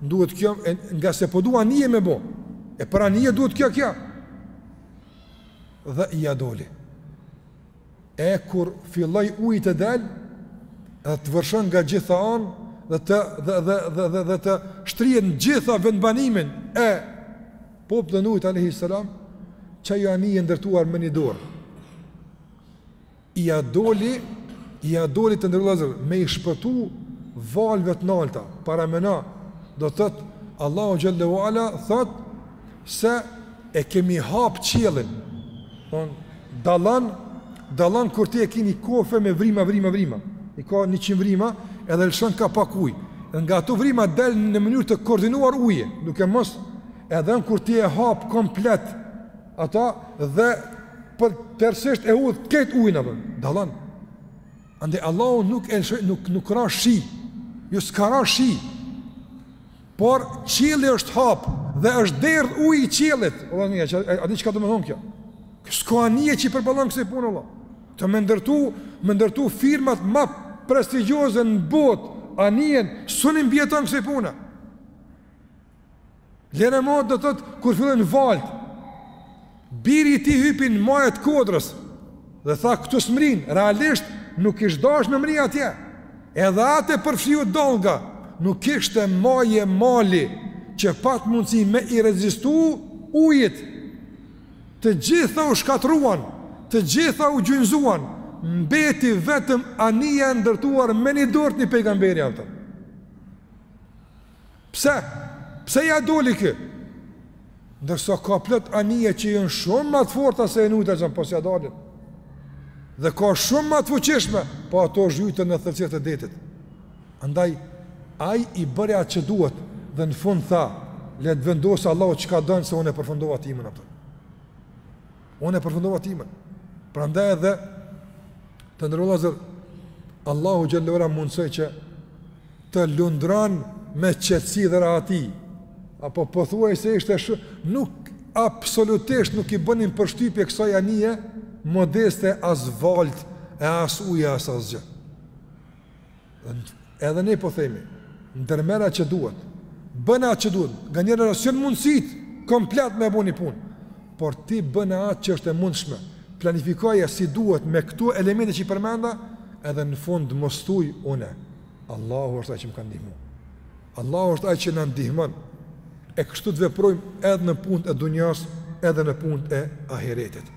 më duhet kjo, e, ngase po du anije me bo, e për anije duhet kjo kjo, dhe ia doli. E kur filloi uji të del, dhe të vërshon nga gjitha anë, dhe të, dhe, dhe, dhe, dhe, dhe të shtrihen gjitha vendbanimin e popullit të Nuhit a.s. që ajo anije e ndërtuar me një dorë, Ia doli, ia doli të nderuar vëllezër, me i shpëtu valëve të nalta, paramendo, do të thotë, Allahu Xhelle ue Ala, thotë, se e kemi hapë qiellin, on, dallon, dallon kur ti e ki një kofe me vrima, vrima, vrima, i ka njëqind vrima, edhe lëshon ka pak ujë, dhe nga ato vrima del në mënyrë të koordinuar ujë, duke mos, edhe në kur ti e hapë komplet, Ata dhe për tërësisht e hudh krejt ujin, apo, dallon. Andaj Allahu nuk, e, nuk, nuk ra shi, jo s'ka ra shi, por qielli është hapë dhe është derdhë uji i qiellit. Vallahi, a, a di çka do me thonë kjo? S'ka anije që i përballon kësaj pune, Allah. Të me ndërtu, me ndërtu firmat ma prestigjioze në botë, anijen, s'un mbijeton kësaj pune. Lere ma, do të thotë kur fillojnë valët, biri i tij hypi në maje të kodrës, dhe tha këtu s'mrrin, realisht nuk kish dasht me mrri atje, edhe atë e përfshiu dalga, nuk kishte maje mali, që pat mundësi me i rezistu ujit, të gjitha u shkatërruan, të gjitha u gjunjëzuan, mbeti vetëm anija e ndërtuar me një dorë të një pejgamberi apo. Pse? Pse ia doli ky? Ndërsa ka plot anije që janë shumë më të forta se e Nuhit a.s., po s'ia dalin. Dhe ka shumë më të fuqishme, po ato zhyten në thellësitë e detit. Andaj, ai e bëri atë që duhet dhe në fund tha, le të vendosë Allah çka don se unë e përfundova timen, apo. Unë e përfundova timen. Prandaj edhe të nderuar vëllezër, Allahu Xhelle ue Ala mundësoi që të lundron me qetësi dhe rahati, apo pothuajse ishte shë, nuk absolutisht nuk i bënin përshtypje kësaj anije, modeste as valët e as uji as asgjë. Edhe ne po themi, ndërmerre atë që duhet, bëne atë që duhet, nganjëherë s'janë mundësitë, komplet me bo një punë, por ti bëne atë që është e mundshme, planifikoje si duhet me këto elemente që i përmenda, edhe në fund mos thuj unë, Allahu është ai që më ka ndihmu, Allahu është ai që na ndihmon, e kështu të veprojmë edhe në punët e dunjas, edhe në punët e ahiretit.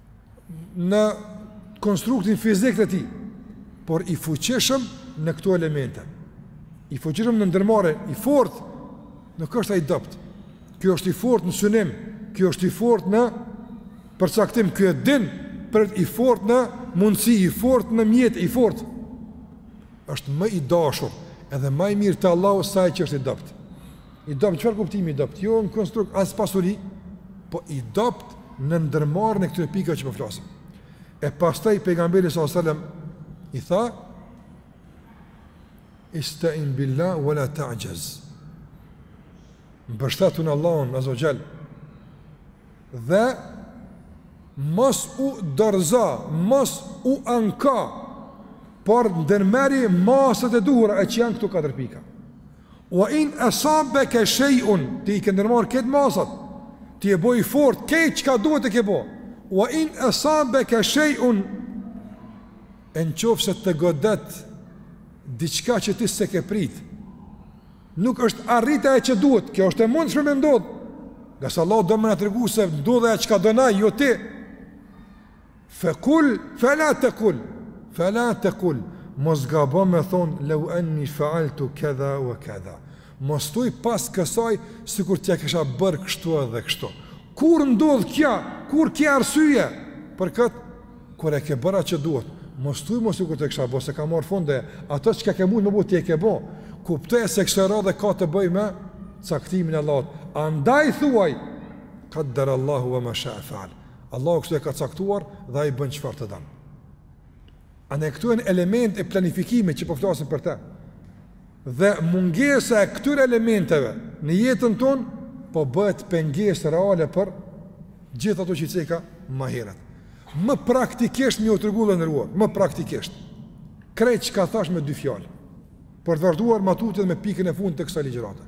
në konstruktin fizik të tij, por i fuqishëm në këto elemente. I fuqishëm në ndërmarrje, i fortë nuk është ai i dobt. Ky është i fortë në synim, ky është i fortë në përcaktim, ky e din, pra i fortë në mundësi, i fortë në mjet, i fortë është më i dashur edhe ma i mirë te Allahu sa ai që është i dobt. I dobt çfarë kuptimi i dobt? Jo në konstrukt as pasuri, po i dobt në ndërmarrjen e këtyre pikave që po flasim. E pastaj pejgamberi salallahu alejhi ve selam i tha Istain billah wala ta'jaz. Mbështetu n'Allahun azza wa jall. Dhe mos u dorzo, mos u anko, por ndërmerri masat e duhura e që janë këtu katër pika. Wa in asabaka shay'un ti i ke ndërmarr krejt masat ti je bo i fort krejt çka duhet e ke bo wa in asabaka shay'un e në qoftë se të godet diçka që ti s'e ke prit nuk është arrit ajo që duhet kjo është e mundshme me ndodhë ngase Allahu don me të tregu se ndodh ajo çka don ai, jo ti Fekul, fela tekul, fela tekul, mos gabo me thonë, leu enni faaltu kedha wa kedha. Mos thuj pas kësaj, sikur ta kisha bërë kështu edhe kështu. Kur ndodhë kjo, kur ke arsye për këtë, kur e ke bë atë që duhet, mos thuj mos sikur ta kisha bo, se ka marrë fund, ato çka ke mujt me bo, ti e ke bo. Kuptoje se kësaj radhe ka të bëjë me caktimin e Allahut. Andaj thuaj, kader Allahu wa ma shaa faal. Allahu kështu e ka caktuar dhe ai bën çfarë të don. E këto janë elementet e planifikimit që po flasim për të. Dhe mungesa e këtyre elementeve në jetën tonë po bëhet pengesë reale për gjithë ato që i ceka më herët. Më praktikisht me ju tregu, të nderuar, më praktikisht. Krejt çka thash me dy fjalë. Për të vazhduar ma tutje me pikën e fundit të kësaj ligjërate.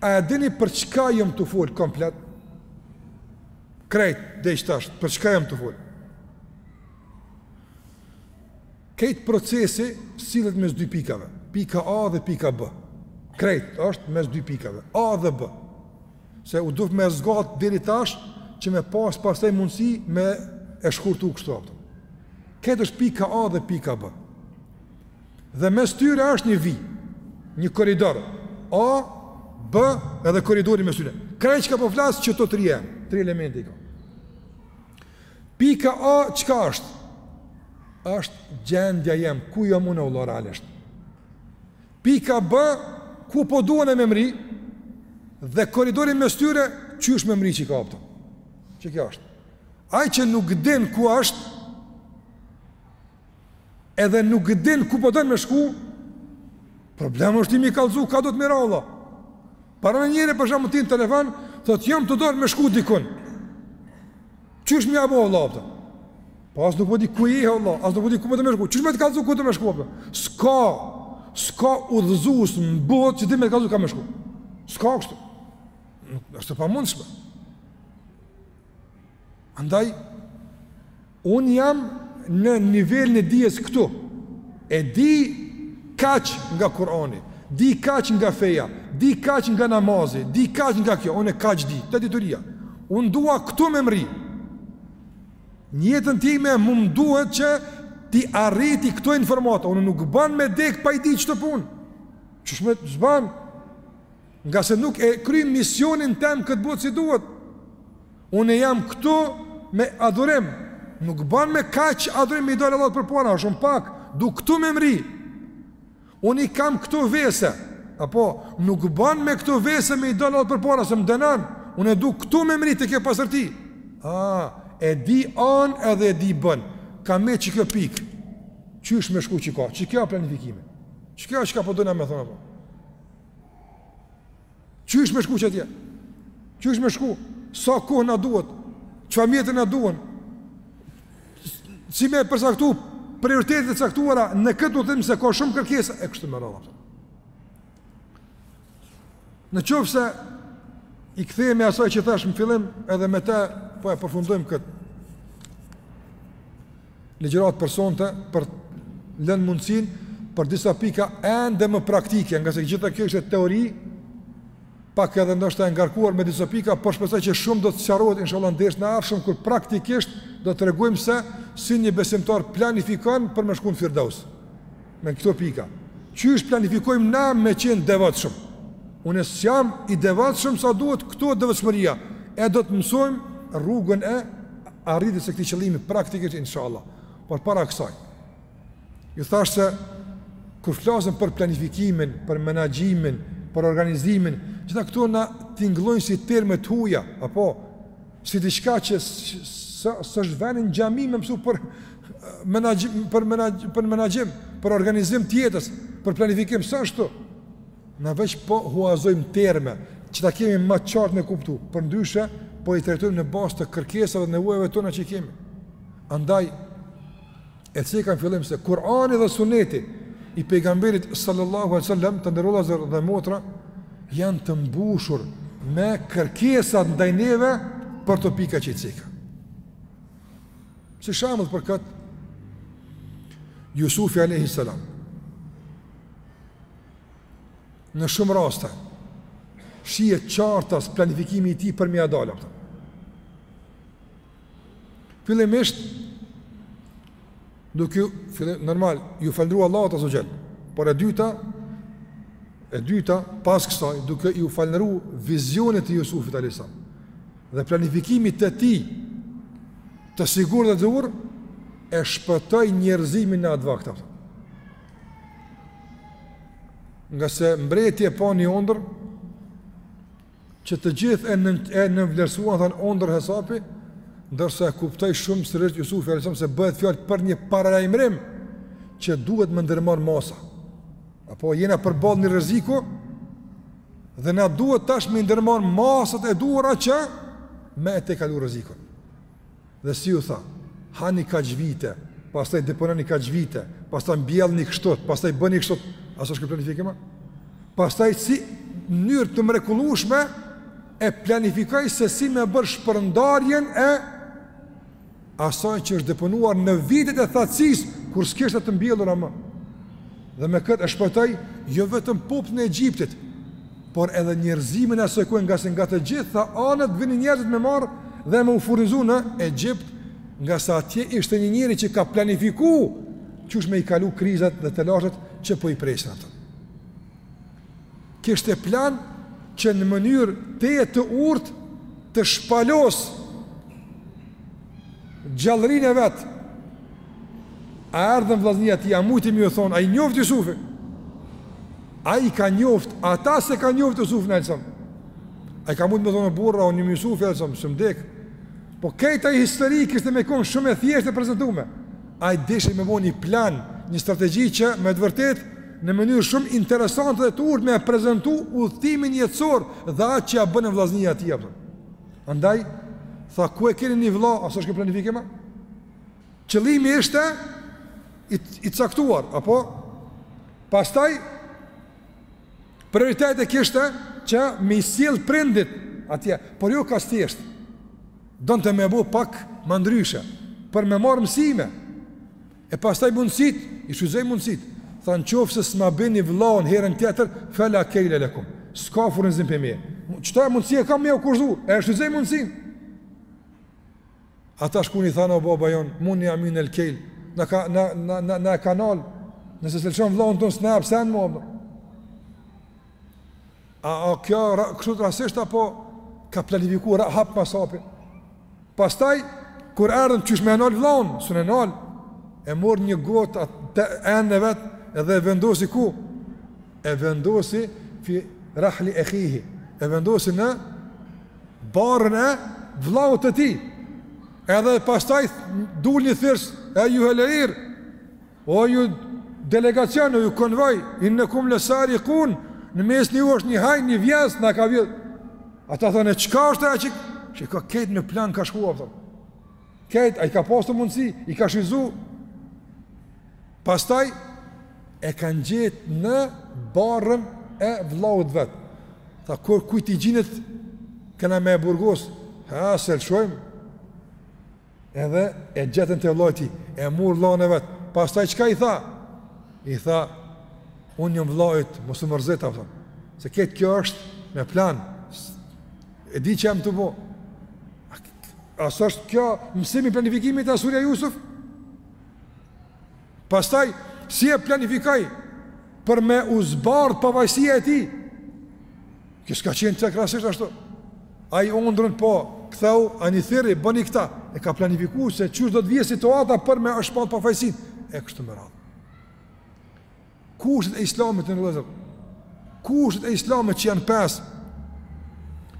A e dini për çka jam tu fol komplet? Krejt, deri tash, për çka jam tu fol? Krejt procesi sillet mes dy pikave, pika A dhe pika B. Krejt është mes dy pikave, A dhe B. Se u dasht me zgat deri tash që me pas pastaj mundësi me e shkurtu kështu, apo. Krejt është pika A dhe pika B. Dhe mes tyre është një vijë, një korridor, A, B edhe korridori mes tyre. Krejt çka po flas qito tri, tri elemente i ka. Pika A, çka është? është gjendja jeme, ku jam unë ulur realisht. Pika B, ku po dua unë me mrri, dhe korridori mes tyre, qysh me mrri qika apo. Qikjo është. Ai që nuk din ku është, edhe nuk din ku po don me shku, problemi është t'i me kallzu kah do, të mirr vlla. Para një njeri për shembull ty n'telefon, thotë jam tu dasht me shku dikun. Qysh me ardh vlla apo? Po as nuk po di ku je vlla, as nuk po di ku po don me shku. Qysh me të kallzu ku me shku apo? S'ka, s'ka udhëzues në botë që din me kallzu kah me shku. S'ka kështu. Nuk është e pamundshme. Andaj, unë jam në nivelin e dijes këtu, e di kaq nga Kurani, di kaq nga feja, di kaq nga namazi, di kaq nga kjo, unë kaq di, te dituria. Unë dua këtu me mrri. N'jetën time mu më duhet që t'i arrij këto informata, unë nuk ban me dek pa i di qito punë. Qysh me thanë s'ban? Ngase nuk e kryj misionin tem n'këtë botë si duhet. Unë jam këtu me adhurim. Nuk ban me kaq adhurim me i dalë Allahut përpara, është shumë pak. Du këtu me mrri. Unë i kam këto vese. Apo nuk ban me këto vese me i dalë Allahut përpara, se më dënon. Unë du këtu me mrri te kjo pastërti. Ah, e di A-në edhe e di B-në. Ka me qikjo pikë. Qysh me shku qika? Qikjo planifikimi? Qikjo është çka po dojna me thanë apo? Qysh me shku qatje? Qysh me shku? Sa kohë na duhet? Çfarë mjete na duhen? Si me përcaktu prioritetet e caktuara në këtë udhëtim se ka shumë kërkesa e kështu me radhë. Në qoftë se i kthehemi asaj që thash në fillim, edhe me të po e përfundojmë këtë. ligjëratë për sonte për me lënë mundësinë për disa pika ende më praktike, ngase gjitha kjo ishte teori, pak edhe ndoshta e ngarkuar me disa pika, por shpresoj që shumë do të sqarohet inshallah në dersin e ardhshëm kur praktikisht do të tregojmë se si një besimtar planifikon për me shku n'Firdaus. Me këto pika, qysh planifikojmë na me qenë të devotshëm? Unë s'jam i devotshëm sa duhet, këtu është devotshmëria. E do të mësojmë rrugën e arritjes së këtij qëllimi praktikisht inshallah. Por para kësaj, ju thash se kur flasin për planifikimin, për menaxhimin, për organizimin, gjitha këto na tingëllojnë si terme të huaja, apo si diçka që s'është vënë në xhami me mësu për menaxhim për menaxhim për organizim të jetës, për planifikim s'është ashtu. Na veç po huazojm terme që ta kemi ma qartë me kuptu, përndryshe po i trajtojmë në bazë të kërkesave dhe nevojave tona që i kemi. Andaj E ceka n'fillim se Kur'ani dhe Sunneti i pejgamberit sallallahu alaihi wasallam të nderuar vëllezër dhe motra janë të mbushur me kërkesa ndaj neve për këto pika që i ceka. Si shembull për këtë, Jusufi a.s. Në shumë raste, shihet qartas planifikimi i tij për me ia dalë. Fillimisht duke normal iu falënderu Allahut azze ve xhel. Por e dyta e dyta pas kësaj duke iu falënderu vizionit të Jusufit alayhis salam dhe planifikimit të tij të sigurt dhe të duhur e shpëtoi njerëzimin në atë vakt. Ngase mbreti e pa një ëndërr, Që të gjithë e nën e nënvlerësuan than ëndërr hesapi, ndërsa e kuptoi shumë seriozisht Jusufi alayhis salam se bëhet fjalë për një paralajmërim që duhet me ndërmarrë masa. Apo jena përballë një rreziku dhe na duhet tash me i ndërmarrë masat e duhura që me e tejkalu rrezikun. Dhe si u tha, hani kaq vite, pastaj depononi kaq vite, pastaj mbjellni kështu, pastaj bëni kështu, a s'është planifikim a? Pastaj si në mënyrë të mrekullueshme e planifikoi se si me bërë shpërndarjen e asaj që është deponuar në vitet e thatësisë kur s'kishte të mbjellura më. Dhe me këtë e shpëtoi jo vetëm popullin e Egjiptit, por edhe njerëzimin e asaj kohe ngase nga të gjitha anët vinin njerëzit me marr dhe me u furnizu në Egjipt, ngase atje ishte një njeri që ka planifiku qysh me i kalu krizat dhe telashet që po i presin atë. Kishte plan që në mënyrë të e të urt të shpalos Gjallërinë e vet. A erdhën vllaznija e tij, a mujti me ju thon, a i njoft Jusufi. Ai i ka njoft, ata s'e kanë njoft Jusufin alejhi selam. Ai ka mujt me thonë burra unë Jusufi alejhi selam, s'm dek. Po kjo histori kishte me kon shumë e thjeshtë e prezentume. Ai deshi me vu një plan, një strategji që me të vërtet në mënyrë shumë interesante dhe të urtë me e prezentu udhëtimin jetësor dhe atë që ja bënë vllaznija e tij apo. Andaj, tha, ku e keni një vlla, a s'është kjo planifikim? Qëllimi ishte i, i caktuar, apo? Pastaj, prioritet e kishte që me i sjell prindit atje, por jo kaq thjesht. Donte me bo pak më ndryshe, për me marrë mësime. E pastaj mundësitë, i shfrytëzoi mundësitë, tha në qofë se s'ma bini vllaun herën tjetër, fela kejle lekum, s'ka furnizim për mu. Qeta mundësi e kam me u kushtu, e shfrytëzoi mundësinë. Ata shkun i thana o baba jonë, munia minnel kejl, na ka, na, na, na, na ka nal, nëse s'e lëshon vllaun tonë, s'na e pësen më, A a kjo ra, kështu rastësisht apo ka planifikuar hap pas hapi? Pastaj kur erdhën qysh me e nal vllahun, s'un e nal. E mori një gotë atë enën e vet dhe vendosi ku? E vendosi fi rahli ehihi. E vendosi në barrën e vllahut të tij. Edhe pastaj dul një thirrës, ejjuhel ir. O ju delegacion, o ju konvoj, innekum lesarikun, në mes juve është një hajn, një vjedhës, na ka vjedh. Ata thanë, e çka është e a që, që ka krejt në plan, ka shkua, kupton. Krejt, ai ka pasë mundësi, i ka shfrytëzu. Pastaj, e kanë gjetë në barrën e vllaut vet. Tha, kur kujt i gjindet, kena me e burgos, ha, s'e lëshojmë, Edhe e gjetën te vllai i tij, e mori vllan e vet, pastaj çka i tha? I tha, unë jom vllai yt, mos u mërzit, a kupton, se krejt kjo është me plan, e di ça jam tu bo, a s'është kjo mësim i planifikimit te surja Jusuf? Pastaj, si e planifikoi për me u zbardhë pafajësia e tij? Kjo s'ka qenë veç rastësisht ashtu. Ai ondrrën po, këtheu, a nji thirri, bëni këta. E ka planifiku se qysh do të vijë situata për me e shpall pafajsinë. E kështu me radhë. Kushtet e islamit në rëzër Kushtet e islamit që janë pesë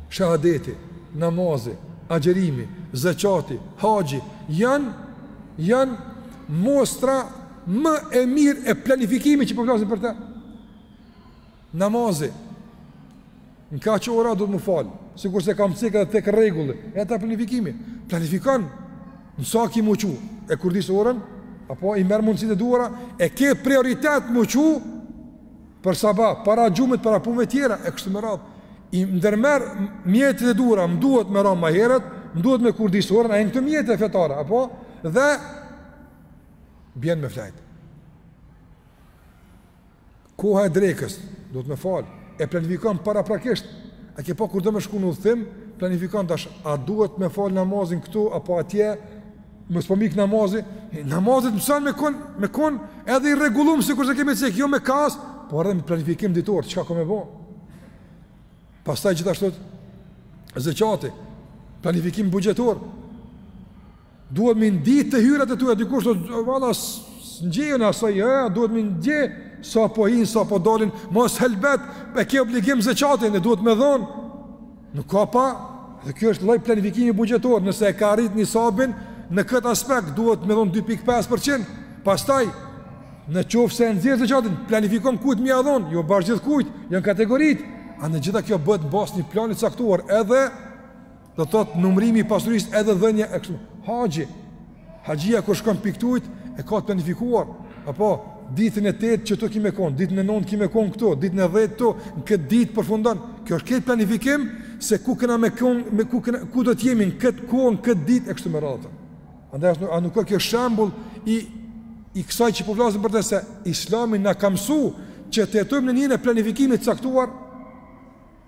Shahadeti, namazi, agjërimi, zeqati, haxhi Janë, janë mostra më e mirë e planifikimit që po flasim për të Namazi Në kaq ora duhet m'u falë, sikurse kam cekë edhe tek rregulli, e ka planifikimi, planifikon, në sa ki m'u çu, e kurdis orën, apo i merr mundësitë e duhura, e ke prioritet m'u çu, për sabah, para gjumit, para punve tjera, e kështu me radhë, i ndërmerr mjetet e duhura, më duhet me ra ma herët, më duhet me kurdisë orën, a janë këto mjete fetare, apo, dhe, bjen me fjetë. Koha e drekës, duhet me fal, e planifikon paraprakisht. A ke pa kur do me shku në udhëtim, planifikon tash, a duhet me fal namazin këtu apo atje? Mos po m'ik namazi, namazi t'mëson me kon, me kon edhe i rregullum sikur se kemi cek, jo me kaos, por edhe me planifikim ditor, çka kam me bo. Pastaj gjithashtu zeqati, planifikim buxhetor. Duhet me i ditë të hyrat e tua, dikush do të valla s'ngjejën asaj, jo, ja, duhet me i ditë sa po hin, sa po dalin, mos helbet, e ke obligim zeqatin e duhet me dhon. Nuk ka pa, dhe kjo është lloj planifikimi buxhetor, nëse e ka arrit nisabin në këtë aspekt duhet me dhon 2.5%. Pastaj në qoftë se e nxjerr zeqatin, planifikon kujt me ia dhon, jo bash gjithkujt, janë kategoritë. E gjithë kjo bëhet bazë një plani t'caktuar edhe Do të thotë numërimi i pasurisë edhe dhënia e kështu. Haxhi. Haxhia kur shkon pikë t'pikë e ka të planifikuar. Apo ditën e 8 qitu ki me kon, ditën e 9 ki me kon këtu, ditën e 10 këtu, në këtë ditë përfundon. Kjo është këtë planifikim se ku kena me kon, me ku kena, ku do të jemi në këtë kohë, në këtë ditë e kështu me radhë. Andaj as nuk, nuk ka kjo shembull i kësaj që po flasim për të se Islami na ka mësuar që të jetojmë në një planifikim të caktuar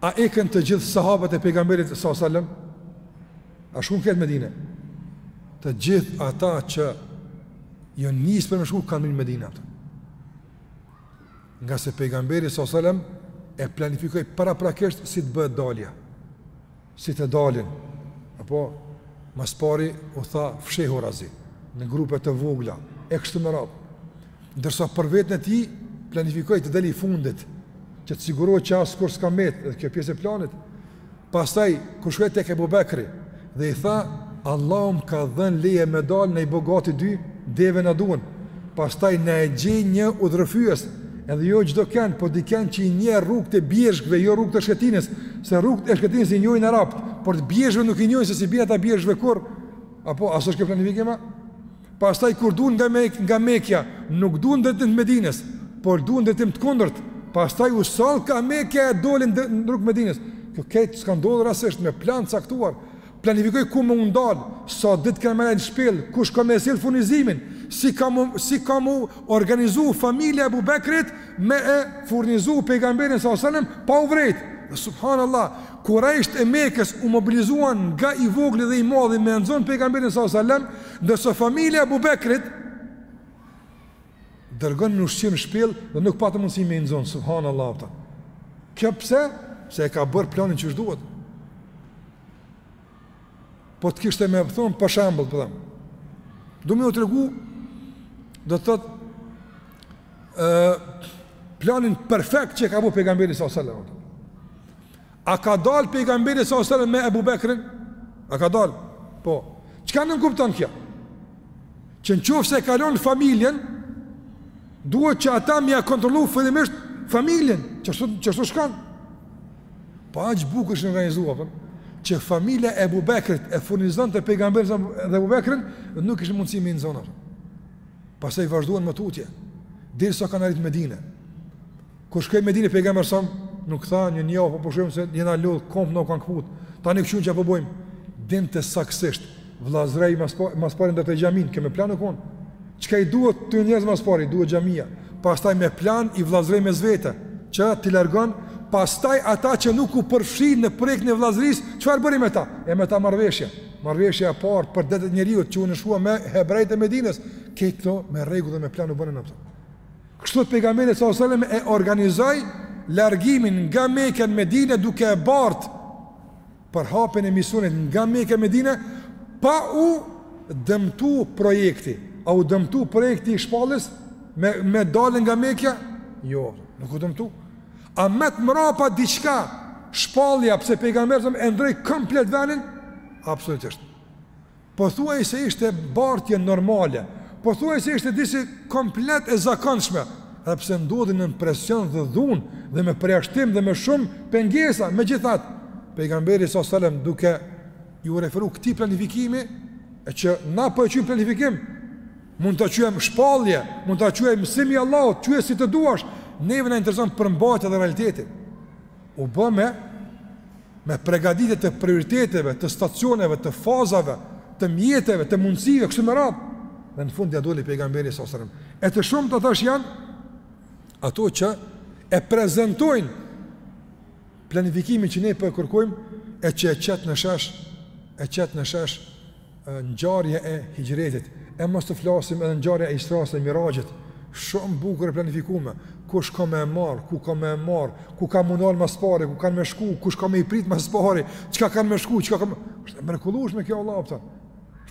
A ikën të gjithë sahabët e pejgamberit sallallahu alajhi wasallam? A shkun këta n'Medinë? Të gjithë ata që janë nisë për me shku kanë mbërri n'Medinë ata. Ngase pejgamberi sallallahu alajhi wasallam e planifikoi paraprakisht si të bëhet dalja. si të dalin, apo ma s'pari u tha fshehurazi, në grupe të vogla, e kështu me radhë. Ndërsa për veten e tij, planifikoi të del i fundit, që të sigurohet që askush s'ka met, dhe kjo pjesë e planit. Pastaj, kur shkoi tek Ebu Bekri, dhe i tha, Allahu më ka dhënë leje me dalë, na i bo gati dy deve, na duhen, Pastaj na e gjej një udhërrëfyes, edhe jo çdo kënd, po dikënd që i njeh rrugët e bjeshkëve, jo rrugët e shkretinës, se rrugët e shkretinës i njohin arabët, por të bjeshkëve nuk i njohin se s'i bien ata bjeshkëve kurrë, apo a s'është kjo planifikim? Pastaj kur dulën nga me, nga Mekja, nuk dulën drejtim të Medinës, por dulën drejtim të kundërt. Pastaj u sjellën ka Mekja e dolën në rrugë t'Medinës. Kjo krejt s'ka ndodhur rastësisht, me plan t'caktuar. planifikoi ku me u ndal, sa ditë kanë me nejt n'shpellë, kush ka me sjellë furnizimin, si ka m'u, si ka m'u organizu familja e Ebu Bekrit me e furnizu pejgamberin sallallahu alajhi wasallam, pa u vërejt. Dhe subhanallah, kurejshët e Mekës u mobilizuan nga i vogli dhe i madhi me e nxon pejgamberin sallallahu alajhi wasallam, ndërsa familja e Ebu Bekrit dërgonte ushqim n'shpellë dhe nuk patën mundësi me i nxon, subhanallah, këta. Kjo pse? Se e ka bërë planin qysh duhet. Po të kishte me thonë për shembull, po them. Du me u tregu, do të thotë, planin perfekt që e ka bo pejgamberi s.a.s. A ka dal pejgamberi s.a.s. me Ebu Bekrin? A ka dal? Po. Çka nënkupton kjo? Që në qoftë se e kalon familjen, duhet që ata me ja kontrollu fillimisht familjen, që ashtu shkon. Po aq bukur është organizu apo? Që familja e Abu Bekrit e furnizonte pejgamberin dhe Abu Bekrin dhe nuk kishte mundësi me i zonë. Pastaj vazhduan më tutje derisa kanë arrit në Medinë. Kur shkoi në Medinë pejgamberi sa nuk tha një një apo po shohim se jena lodh, komt na u kanë kput. Tani kqyrim çka po bojmë? Dinte saksisht Vllazëroi, ma s'pari ndërtoi xhaminë, krejt me plan u kon. Çka i duhet ktyne njerëz ma s'pari, duhet xhamia. Pastaj me plan i vllazëroi mes vete, që t'i largon, pastaj ata që nuk u përfshin në projektin e vllazërisë, çfarë bëri me ta? E me ta marrëveshje. Marrëveshja e parë për të drejtat e njeriut që u nënshkrua me hebrejt e Medinës, krejt këto me rregull dhe me plan u bënë ato. Kështu pejgamberi sallallahu alajhi wasallam e organizoi largimin nga Mekka në Medinë duke e bartë përhapjen e misionit nga Meka në Medinë pa u dëmtu projekti. A u dëmtu projekti i shpalljes me me daljen nga Mekja? Jo, nuk u dëmtu. A met mrapa diçka shpallja pse pejgamberi e ndrroi komplet venin? Absolutisht. Pothuajse ishte bartje normale, pothuajse ishte disi komplet e zakonshme, edhe pse ndodhi nën presion dhe dhunë dhe me përjashtim dhe me shumë pengesa, megjithatë pejgamberi s.a.s. duke ju referu këtij planifikimi e që na po e qujmë planifikim, mund ta qujmë shpallje, mund ta qujmë mësim i Allahut, quje si të duash, neve na intereson përmbajtja dhe realiteti. U bë me me pregaditje të prioriteteve, të stacioneve, të fazave, të mjeteve, të mundësive, kështu me radhë, dhe në fund ja doli pejgamberi s.a.s. E të shumta, thash, janë ato që e prezentojnë planifikimin që ne po e kërkojmë, e që e qet në shesh, e qet në shesh, ngjarja e Hixhretit, e mos të flasim edhe ngjarja e Israsë dhe Miraxhit, shumë bukur e planifikume, kush ka me e marr, ku ka me e marr, ku ka me u nal ma s'pari, ku kanë me shku, kush ka me i prit ma s'pari, çka kanë me shku, çka kanë. Është e mrekullueshme kjo Allah po.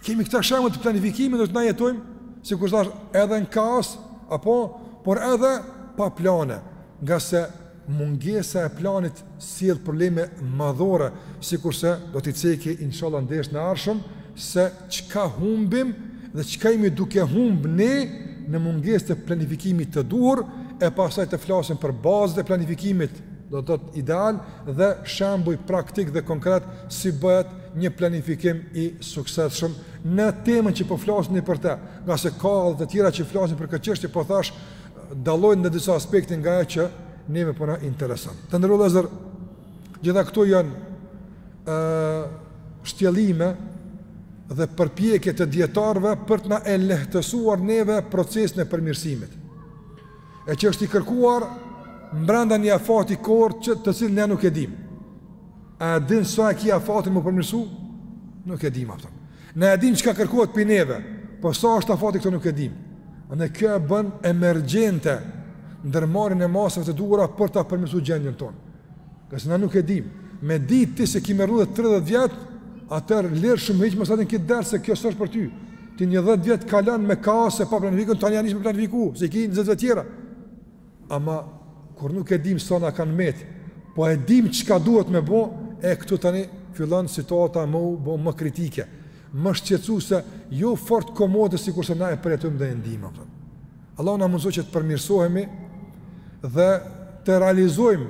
Kemi këtë shembull të planifikimit do të na jetojmë, sikur thash, edhe në kaos, apo por edhe pa plane, ngase Mungesa e planit sjell probleme madhore sikurse do t'i ceki inshallah në dersin e ardhshëm se çka humbim dhe çka jemi duke humb ne në mungesë të planifikimit të duhur e pastaj të flasim për bazat e planifikimit do të thotë ideal dhe shembuj praktik dhe konkret si bëhet një planifikim i suksesshëm në temën që po flasim ne për të ngase ka edhe të tjera që flasin për këtë çështje po thash dallojnë në disa aspekte nga ajo që neve po na intereson. Të nderuar vllezër, gjitha këto janë ë shtjellime dhe përpjekje të dietarëve për të na e lehtësuar neve procesin e përmirësimit. E që është i kërkuar mbrenda një afati kohor të cilin ne nuk e dimë. A din sa e ki afatin me u përmirësu? Nuk e dimë atë. Ne e dimë çka kërkohet prej neve, por sa është afati këtë nuk e dimë. Andaj kjo e bën emergjente ndërmarrjen e masave të duhura për ta përmirësuar gjendjen tonë. Ngase na nuk e dimë, me ditë ti se ki me rrnu edhe 30 vjet, atëherë lirshëm hiq mos e ki dert se kjo s'është për ty. Ti një 10 vjet kalon me kaos e pa planifikun, tani ja nis me planifiku, se i ki 20 vjet tjera. Ama kur nuk e dimë sa na kanë met, po e dimë çka duhet me bë, e këtu tani fillon situata me u bë më kritike, më shqetësuese, jo fort komode sikurse na e përjetojmë dhe e ndijmë atë. Allahu na mundësoftë që të përmirësohemi dhe të realizojmë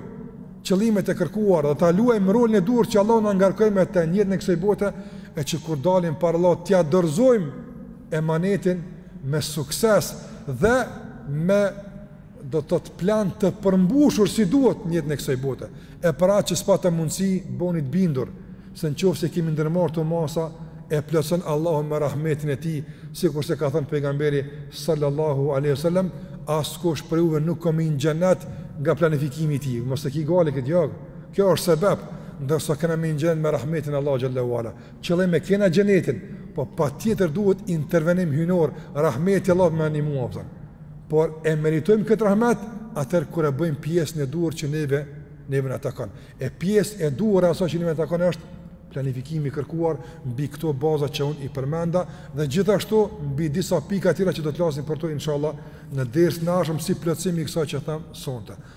qëllimet e kërkuar dhe ta luajmë rolin e duhur që Allahu na ngarkoi me të në jetën e kësaj bote e që kur dalim para Allahut t'ia dorëzojmë emanetin me sukses dhe me do të thotë plan të përmbushur si duhet në jetën e kësaj bote. E për atë që s'patëm mundësi, bonit bindur, se në qofë se i kemi ndërmarrë këto masa, e plotëson Allahu me rahmetin e tij, sikurse ka thënë pejgamberi sallallahu aleyhi ve sallam, askush prej juve nuk ka me hi në xhenet nga planifikimi i tij, mos e ki gajle këtë, jo, kjo është sebep, ndërsa kena me hi në xhenet me rahmetin e Allahut xhele ve ala. Qëllim e kena xhenetin, po patjetër duhet intervenim hyjnor, rahmeti i Allahut me anmu atë. Por e meritojmë këtë rahmet atëherë kur e bëjmë pjesën e duhur që neve neve na takon. E pjesë e duhur e asaj që neve na takon është planifikimi i kërkuar mbi këto baza që unë i përmenda dhe gjithashtu mbi disa pika tjera që do të flasim për to inshallah në dersin e ardhshëm si plotësim i kësaj që thamë sonte.